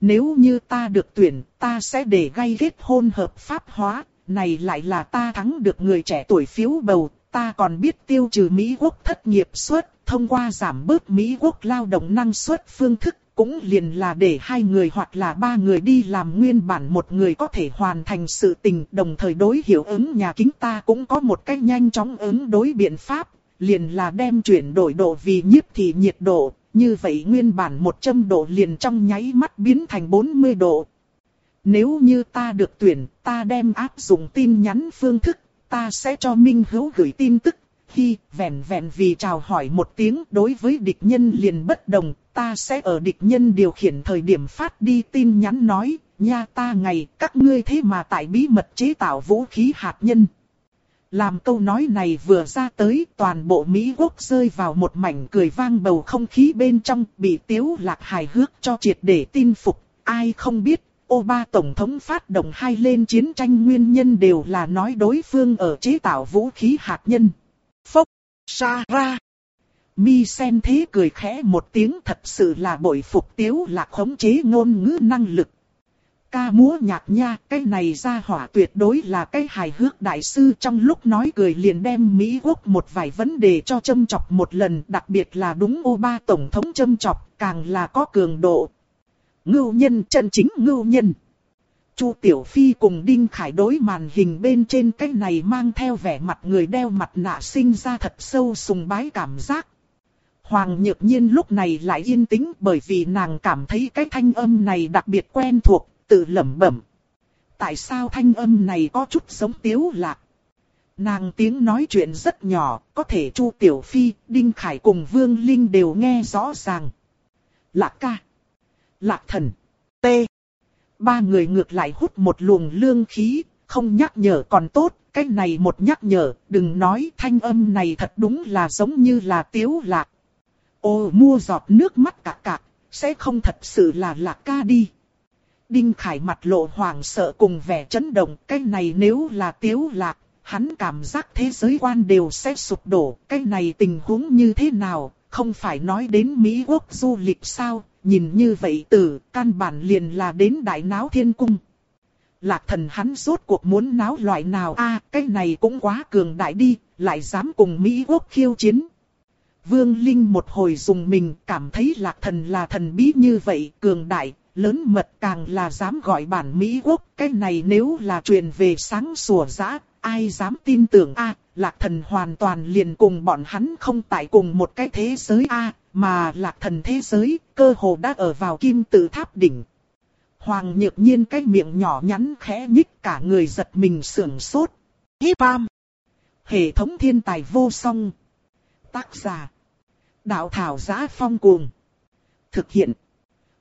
Nếu như ta được tuyển, ta sẽ để gây kết hôn hợp pháp hóa, này lại là ta thắng được người trẻ tuổi phiếu bầu, ta còn biết tiêu trừ Mỹ quốc thất nghiệp suất, thông qua giảm bớt Mỹ quốc lao động năng suất phương thức, cũng liền là để hai người hoặc là ba người đi làm nguyên bản một người có thể hoàn thành sự tình, đồng thời đối hiệu ứng nhà kính ta cũng có một cách nhanh chóng ứng đối biện pháp, liền là đem chuyển đổi độ vì nhiếp thì nhiệt độ, như vậy nguyên bản 100 độ liền trong nháy mắt biến thành 40 độ, nếu như ta được tuyển, ta đem áp dụng tin nhắn phương thức, ta sẽ cho Minh Hữu gửi tin tức. Khi vẹn vẹn vì chào hỏi một tiếng đối với địch nhân liền bất đồng, ta sẽ ở địch nhân điều khiển thời điểm phát đi tin nhắn nói, nha ta ngày các ngươi thế mà tại bí mật chế tạo vũ khí hạt nhân. Làm câu nói này vừa ra tới toàn bộ Mỹ quốc rơi vào một mảnh cười vang bầu không khí bên trong bị tiếu lạc hài hước cho triệt để tin phục. Ai không biết Oba Tổng thống phát động hai lên chiến tranh nguyên nhân đều là nói đối phương ở chế tạo vũ khí hạt nhân. Phốc, sa ra. Mi sen thế cười khẽ một tiếng thật sự là bội phục tiếu lạc khống chế ngôn ngữ năng lực. Ca múa nhạc nha, cái này ra hỏa tuyệt đối là cái hài hước đại sư trong lúc nói cười liền đem Mỹ Quốc một vài vấn đề cho châm chọc một lần, đặc biệt là đúng ô ba tổng thống châm chọc, càng là có cường độ, Ngưu nhân chân chính ngưu nhân. Chu Tiểu Phi cùng Đinh Khải đối màn hình bên trên cái này mang theo vẻ mặt người đeo mặt nạ sinh ra thật sâu sùng bái cảm giác. Hoàng Nhược Nhiên lúc này lại yên tĩnh bởi vì nàng cảm thấy cái thanh âm này đặc biệt quen thuộc, tự lẩm bẩm. Tại sao thanh âm này có chút giống tiếu lạc? Nàng tiếng nói chuyện rất nhỏ, có thể Chu Tiểu Phi, Đinh Khải cùng Vương Linh đều nghe rõ ràng. Lạc ca. Lạc thần. T. Ba người ngược lại hút một luồng lương khí, không nhắc nhở còn tốt, cái này một nhắc nhở, đừng nói thanh âm này thật đúng là giống như là tiếu lạc. Ô mua giọt nước mắt cạc cạc, sẽ không thật sự là lạc ca đi. Đinh Khải mặt lộ hoàng sợ cùng vẻ chấn động, cái này nếu là tiếu lạc, hắn cảm giác thế giới quan đều sẽ sụp đổ, cái này tình huống như thế nào, không phải nói đến Mỹ quốc du lịch sao, nhìn như vậy tử, căn bản liền là đến đại náo thiên cung. Lạc thần hắn rốt cuộc muốn náo loại nào a cái này cũng quá cường đại đi, lại dám cùng Mỹ quốc khiêu chiến. Vương Linh một hồi dùng mình cảm thấy lạc thần là thần bí như vậy, cường đại, lớn mật càng là dám gọi bản Mỹ quốc, cái này nếu là truyền về sáng sủa giã, ai dám tin tưởng a lạc thần hoàn toàn liền cùng bọn hắn không tại cùng một cái thế giới a mà lạc thần thế giới, cơ hồ đã ở vào kim tự tháp đỉnh. Hoàng nhược nhiên cái miệng nhỏ nhắn khẽ nhích cả người giật mình sưởng sốt. Hiếp am! Hệ thống thiên tài vô song. Tác giả. Đạo thảo giá phong cuồng. Thực hiện.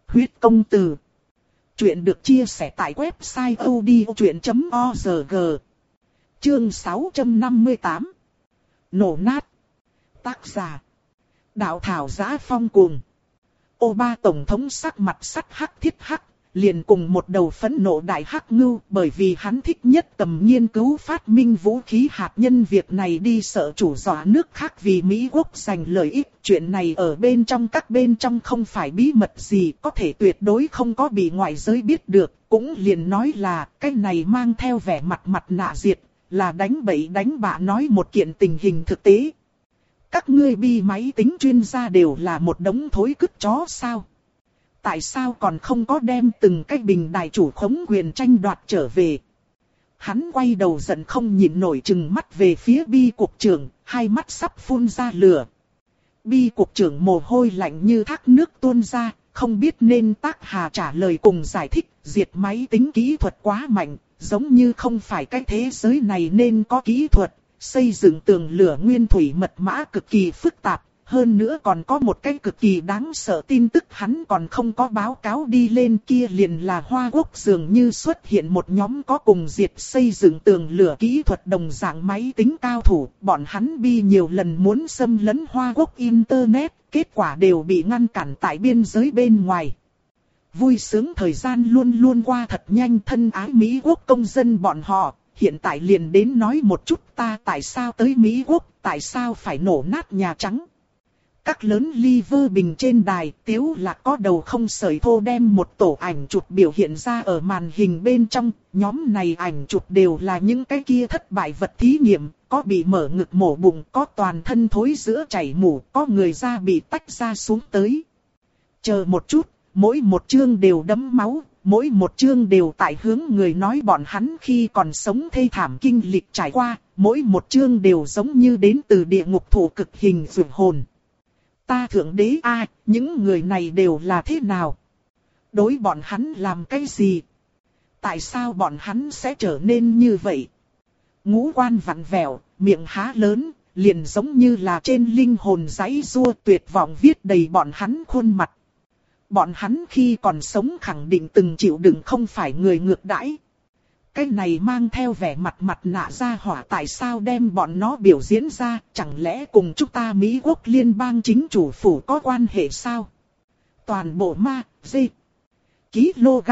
Huyết công từ. Chuyện được chia sẻ tại website odchuyện.org. Chương 658. Nổ nát. Tác giả. Đạo thảo giá phong cuồng. Ô ba tổng thống sắc mặt sắt hắc thiết hắc, liền cùng một đầu phẫn nộ đại hắc ngưu, bởi vì hắn thích nhất tầm nghiên cứu phát minh vũ khí hạt nhân việc này đi sợ chủ dọa nước khác vì Mỹ quốc giành lợi ích. Chuyện này ở bên trong các bên trong không phải bí mật gì, có thể tuyệt đối không có bị ngoại giới biết được. Cũng liền nói là, cái này mang theo vẻ mặt mặt nạ diệt, là đánh bậy đánh bạ nói một kiện tình hình thực tế. Các ngươi bi máy tính chuyên gia đều là một đống thối cứt chó sao? Tại sao còn không có đem từng cái bình đại chủ khống quyền tranh đoạt trở về? Hắn quay đầu giận không nhìn nổi chừng mắt về phía bi cục trưởng, hai mắt sắp phun ra lửa. Bi cục trưởng mồ hôi lạnh như thác nước tuôn ra, không biết nên tác hà trả lời cùng giải thích, diệt máy tính kỹ thuật quá mạnh, giống như không phải cái thế giới này nên có kỹ thuật, xây dựng tường lửa nguyên thủy mật mã cực kỳ phức tạp, hơn nữa còn có một cái cực kỳ đáng sợ tin tức hắn còn không có báo cáo đi lên kia liền là Hoa Quốc dường như xuất hiện một nhóm có cùng diệt xây dựng tường lửa kỹ thuật đồng dạng máy tính cao thủ. Bọn hắn bi nhiều lần muốn xâm lấn Hoa Quốc Internet, kết quả đều bị ngăn cản tại biên giới bên ngoài. Vui sướng thời gian luôn luôn qua thật nhanh thân ái Mỹ Quốc công dân bọn họ, hiện tại liền đến nói một chút ta tại sao tới Mỹ Quốc, tại sao phải nổ nát Nhà Trắng. Các lớn liver bình trên đài, tiếu lạc có đầu không sợi thô đem một tổ ảnh chụp biểu hiện ra ở màn hình bên trong, nhóm này ảnh chụp đều là những cái kia thất bại vật thí nghiệm, có bị mở ngực mổ bụng, có toàn thân thối giữa chảy mủ, có người da bị tách ra xuống tới. Chờ một chút, mỗi một chương đều đấm máu, mỗi một chương đều tại hướng người nói bọn hắn khi còn sống thê thảm kinh lịch trải qua, mỗi một chương đều giống như đến từ địa ngục thủ cực hình vượt hồn. Ta thượng đế ai, những người này đều là thế nào? Đối bọn hắn làm cái gì? Tại sao bọn hắn sẽ trở nên như vậy? Ngũ quan vặn vẹo, miệng há lớn, liền giống như là trên linh hồn giấy rua tuyệt vọng viết đầy bọn hắn khuôn mặt. Bọn hắn khi còn sống khẳng định từng chịu đựng không phải người ngược đãi, cái này mang theo vẻ mặt mặt nạ ra hỏa tại sao đem bọn nó biểu diễn ra, chẳng lẽ cùng chúng ta Mỹ quốc liên bang chính chủ phủ có quan hệ sao? Toàn bộ ma, dê, kg.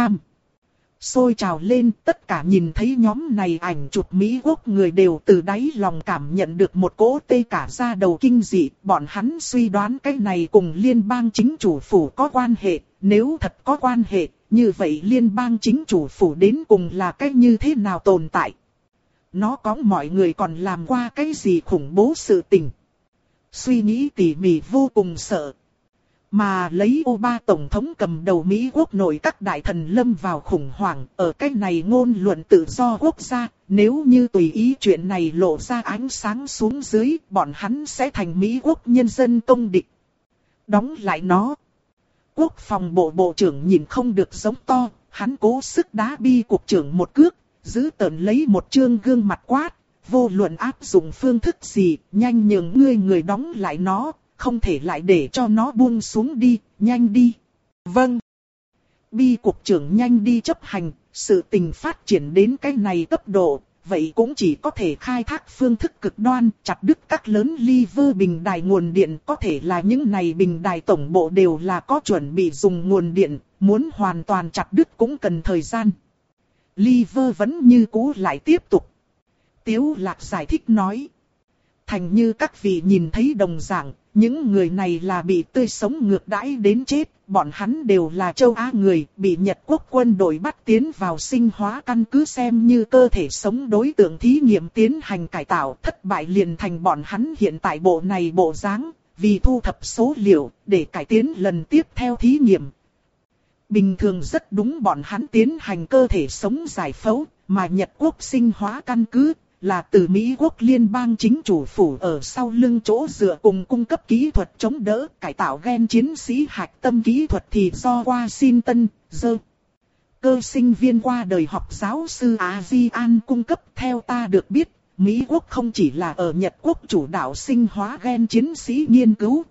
Xôi trào lên, tất cả nhìn thấy nhóm này ảnh chụp Mỹ quốc người đều từ đáy lòng cảm nhận được một cỗ tê cả ra đầu kinh dị. Bọn hắn suy đoán cái này cùng liên bang chính chủ phủ có quan hệ, nếu thật có quan hệ, như vậy liên bang chính chủ phủ đến cùng là cái như thế nào tồn tại? Nó có mọi người còn làm qua cái gì khủng bố sự tình? Suy nghĩ tỉ mỉ vô cùng sợ. Mà lấy Oba tổng thống cầm đầu Mỹ quốc nội các đại thần lâm vào khủng hoảng ở cái này ngôn luận tự do quốc gia, nếu như tùy ý chuyện này lộ ra ánh sáng xuống dưới, bọn hắn sẽ thành Mỹ quốc nhân dân công địch. Đóng lại nó quốc phòng bộ bộ trưởng nhìn không được giống to, hắn cố sức đá bi cục trưởng một cước, giữ tợn lấy một trương gương mặt quát, vô luận áp dụng phương thức gì, nhanh nhường ngươi người đóng lại nó, không thể lại để cho nó buông xuống đi, nhanh đi. Vâng. Bi cục trưởng nhanh đi chấp hành, sự tình phát triển đến cái này cấp độ, vậy cũng chỉ có thể khai thác phương thức cực đoan, chặt đứt các lớn liver bình đài nguồn điện, có thể là những này bình đài tổng bộ đều là có chuẩn bị dùng nguồn điện, muốn hoàn toàn chặt đứt cũng cần thời gian. Liver vẫn như cũ lại tiếp tục. Tiếu lạc giải thích nói. Thành như các vị nhìn thấy đồng dạng, những người này là bị tươi sống ngược đãi đến chết, bọn hắn đều là châu Á người, bị Nhật quốc quân đội bắt tiến vào sinh hóa căn cứ xem như cơ thể sống đối tượng thí nghiệm tiến hành cải tạo, thất bại liền thành bọn hắn hiện tại bộ này bộ dáng, vì thu thập số liệu, để cải tiến lần tiếp theo thí nghiệm. Bình thường rất đúng bọn hắn tiến hành cơ thể sống giải phẫu, mà Nhật quốc sinh hóa căn cứ là từ Mỹ quốc liên bang chính chủ phủ ở sau lưng chỗ dựa cùng cung cấp kỹ thuật chống đỡ cải tạo gen chiến sĩ hạch tâm kỹ thuật thì do Washington, dơ. Cơ sinh viên qua đời học giáo sư A-di-an cung cấp theo ta được biết, Mỹ quốc không chỉ là ở Nhật quốc chủ đạo sinh hóa gen chiến sĩ nghiên cứu.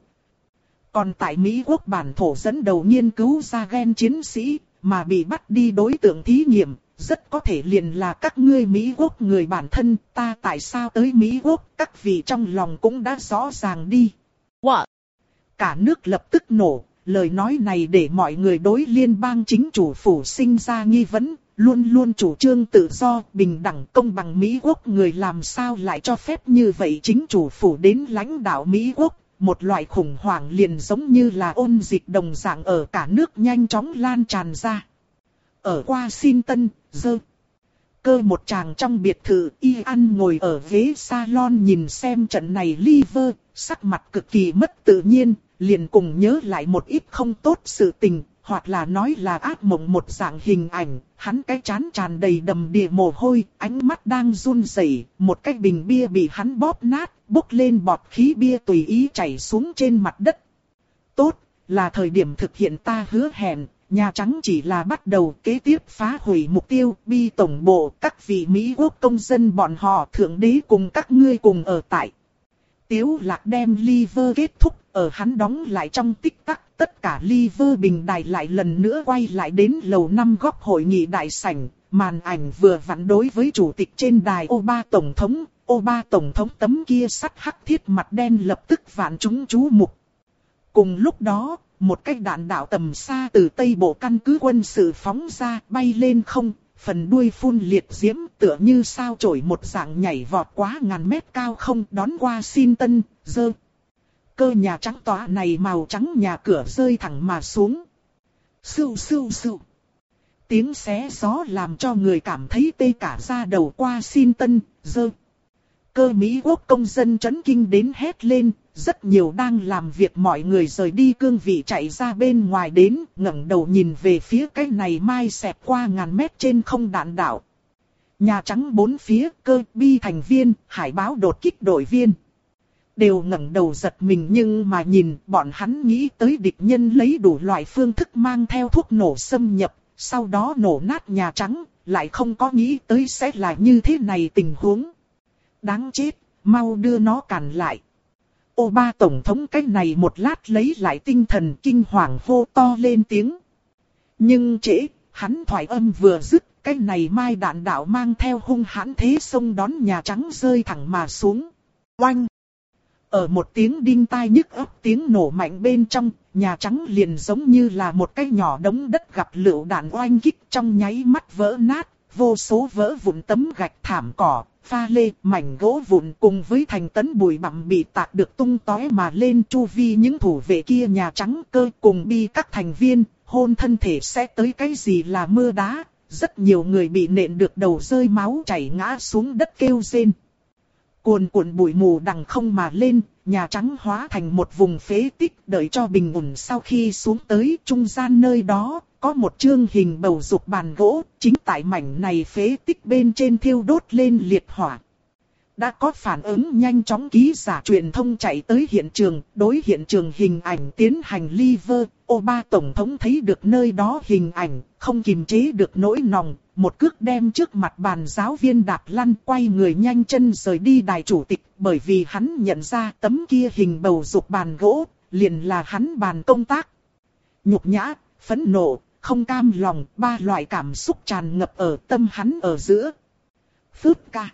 Còn tại Mỹ quốc bản thổ dẫn đầu nghiên cứu ra gen chiến sĩ, mà bị bắt đi đối tượng thí nghiệm, rất có thể liền là các ngươi Mỹ Quốc người bản thân, ta tại sao tới Mỹ Quốc, các vị trong lòng cũng đã rõ ràng đi. What? Cả nước lập tức nổ, lời nói này để mọi người đối liên bang chính chủ phủ sinh ra nghi vấn, luôn luôn chủ trương tự do, bình đẳng công bằng Mỹ Quốc người làm sao lại cho phép như vậy chính chủ phủ đến lãnh đạo Mỹ Quốc, một loại khủng hoảng liền giống như là ôn dịch đồng dạng ở cả nước nhanh chóng lan tràn ra. Ở Washington, dơ. Cơ một chàng trong biệt thự y ăn ngồi ở ghế salon nhìn xem trận này liver, sắc mặt cực kỳ mất tự nhiên, liền cùng nhớ lại một ít không tốt sự tình, hoặc là nói là ác mộng một dạng hình ảnh, hắn cái chán tràn đầy đầm đìa mồ hôi, ánh mắt đang run rẩy, một cái bình bia bị hắn bóp nát, bốc lên bọt khí bia tùy ý chảy xuống trên mặt đất. Tốt, là thời điểm thực hiện ta hứa hẹn, Nhà Trắng chỉ là bắt đầu kế tiếp phá hủy mục tiêu, bi tổng bộ, các vị Mỹ quốc công dân bọn họ thượng đế cùng các ngươi cùng ở tại. Tiếu lạc đem liver kết thúc, ở hắn đóng lại trong tích tắc, tất cả liver bình đài lại lần nữa quay lại đến lầu năm góc hội nghị đại sảnh, màn ảnh vừa vặn đối với chủ tịch trên đài ô ba tổng thống, ô ba tổng thống tấm kia sắt hắc thiết mặt đen lập tức vạn chúng chú mục. Cùng lúc đó, một cách đạn đạo tầm xa từ tây bộ căn cứ quân sự phóng ra bay lên không, phần đuôi phun liệt diễm tựa như sao chổi một dạng nhảy vọt quá ngàn mét cao không đón qua xin tân, dơ. Cơ nhà trắng tỏa này màu trắng nhà cửa rơi thẳng mà xuống. Sưu sưu sưu. Tiếng xé gió làm cho người cảm thấy tê cả da đầu qua xin tân, dơ. Cơ Mỹ quốc công dân chấn kinh đến hét lên, rất nhiều đang làm việc mọi người rời đi cương vị chạy ra bên ngoài đến, ngẩng đầu nhìn về phía cái này mai xẹt qua ngàn mét trên không đạn đảo. Nhà Trắng bốn phía, cơ bi thành viên, hải báo đột kích đội viên. Đều ngẩng đầu giật mình nhưng mà nhìn bọn hắn nghĩ tới địch nhân lấy đủ loại phương thức mang theo thuốc nổ xâm nhập, sau đó nổ nát Nhà Trắng, lại không có nghĩ tới sẽ là như thế này tình huống. Đáng chết, mau đưa nó cản lại. Ô ba tổng thống cái này một lát lấy lại tinh thần kinh hoàng hô to lên tiếng. Nhưng trễ, hắn thoại âm vừa dứt, cái này mai đạn đạo mang theo hung hãn thế sông đón Nhà Trắng rơi thẳng mà xuống. Oanh! Ở một tiếng đinh tai nhức ấp tiếng nổ mạnh bên trong, Nhà Trắng liền giống như là một cái nhỏ đống đất gặp lựu đạn oanh kích trong nháy mắt vỡ nát, vô số vỡ vụn tấm gạch thảm cỏ, pha lê, mảnh gỗ vụn cùng với thành tấn bụi bặm bị tạc được tung tóe mà lên chu vi những thủ vệ kia nhà trắng cơ cùng bi các thành viên, hôn thân thể sẽ tới cái gì là mưa đá, rất nhiều người bị nện được đầu rơi máu chảy ngã xuống đất kêu rên. Cuồn cuộn bụi mù đằng không mà lên, nhà trắng hóa thành một vùng phế tích đợi cho bình ổn sau khi xuống tới trung gian nơi đó, có một chương hình bầu dục bàn gỗ, chính tại mảnh này phế tích bên trên thiêu đốt lên liệt hỏa. Đã có phản ứng nhanh chóng ký giả truyền thông chạy tới hiện trường, đối hiện trường hình ảnh tiến hành liver, Obama tổng thống thấy được nơi đó hình ảnh, không kìm chế được nỗi nòng, một cước đem trước mặt bàn giáo viên đạp lăn quay người nhanh chân rời đi đài chủ tịch, bởi vì hắn nhận ra tấm kia hình bầu dục bàn gỗ, liền là hắn bàn công tác. Nhục nhã, phẫn nộ, không cam lòng, ba loại cảm xúc tràn ngập ở tâm hắn ở giữa. Phước ca.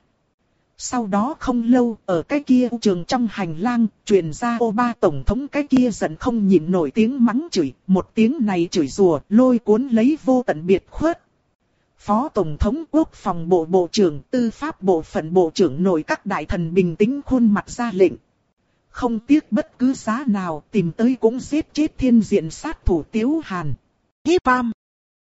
Sau đó không lâu, ở cái kia trường trong hành lang, truyền ra ô ba tổng thống cái kia giận không nhịn nổi tiếng mắng chửi, một tiếng này chửi rùa, lôi cuốn lấy vô tận biệt khuất. Phó Tổng thống Quốc phòng Bộ Bộ trưởng Tư pháp Bộ phận Bộ trưởng nội các đại thần bình tĩnh khuôn mặt ra lệnh. Không tiếc bất cứ giá nào tìm tới cũng giết chết thiên diện sát thủ Tiếu Hàn. Hip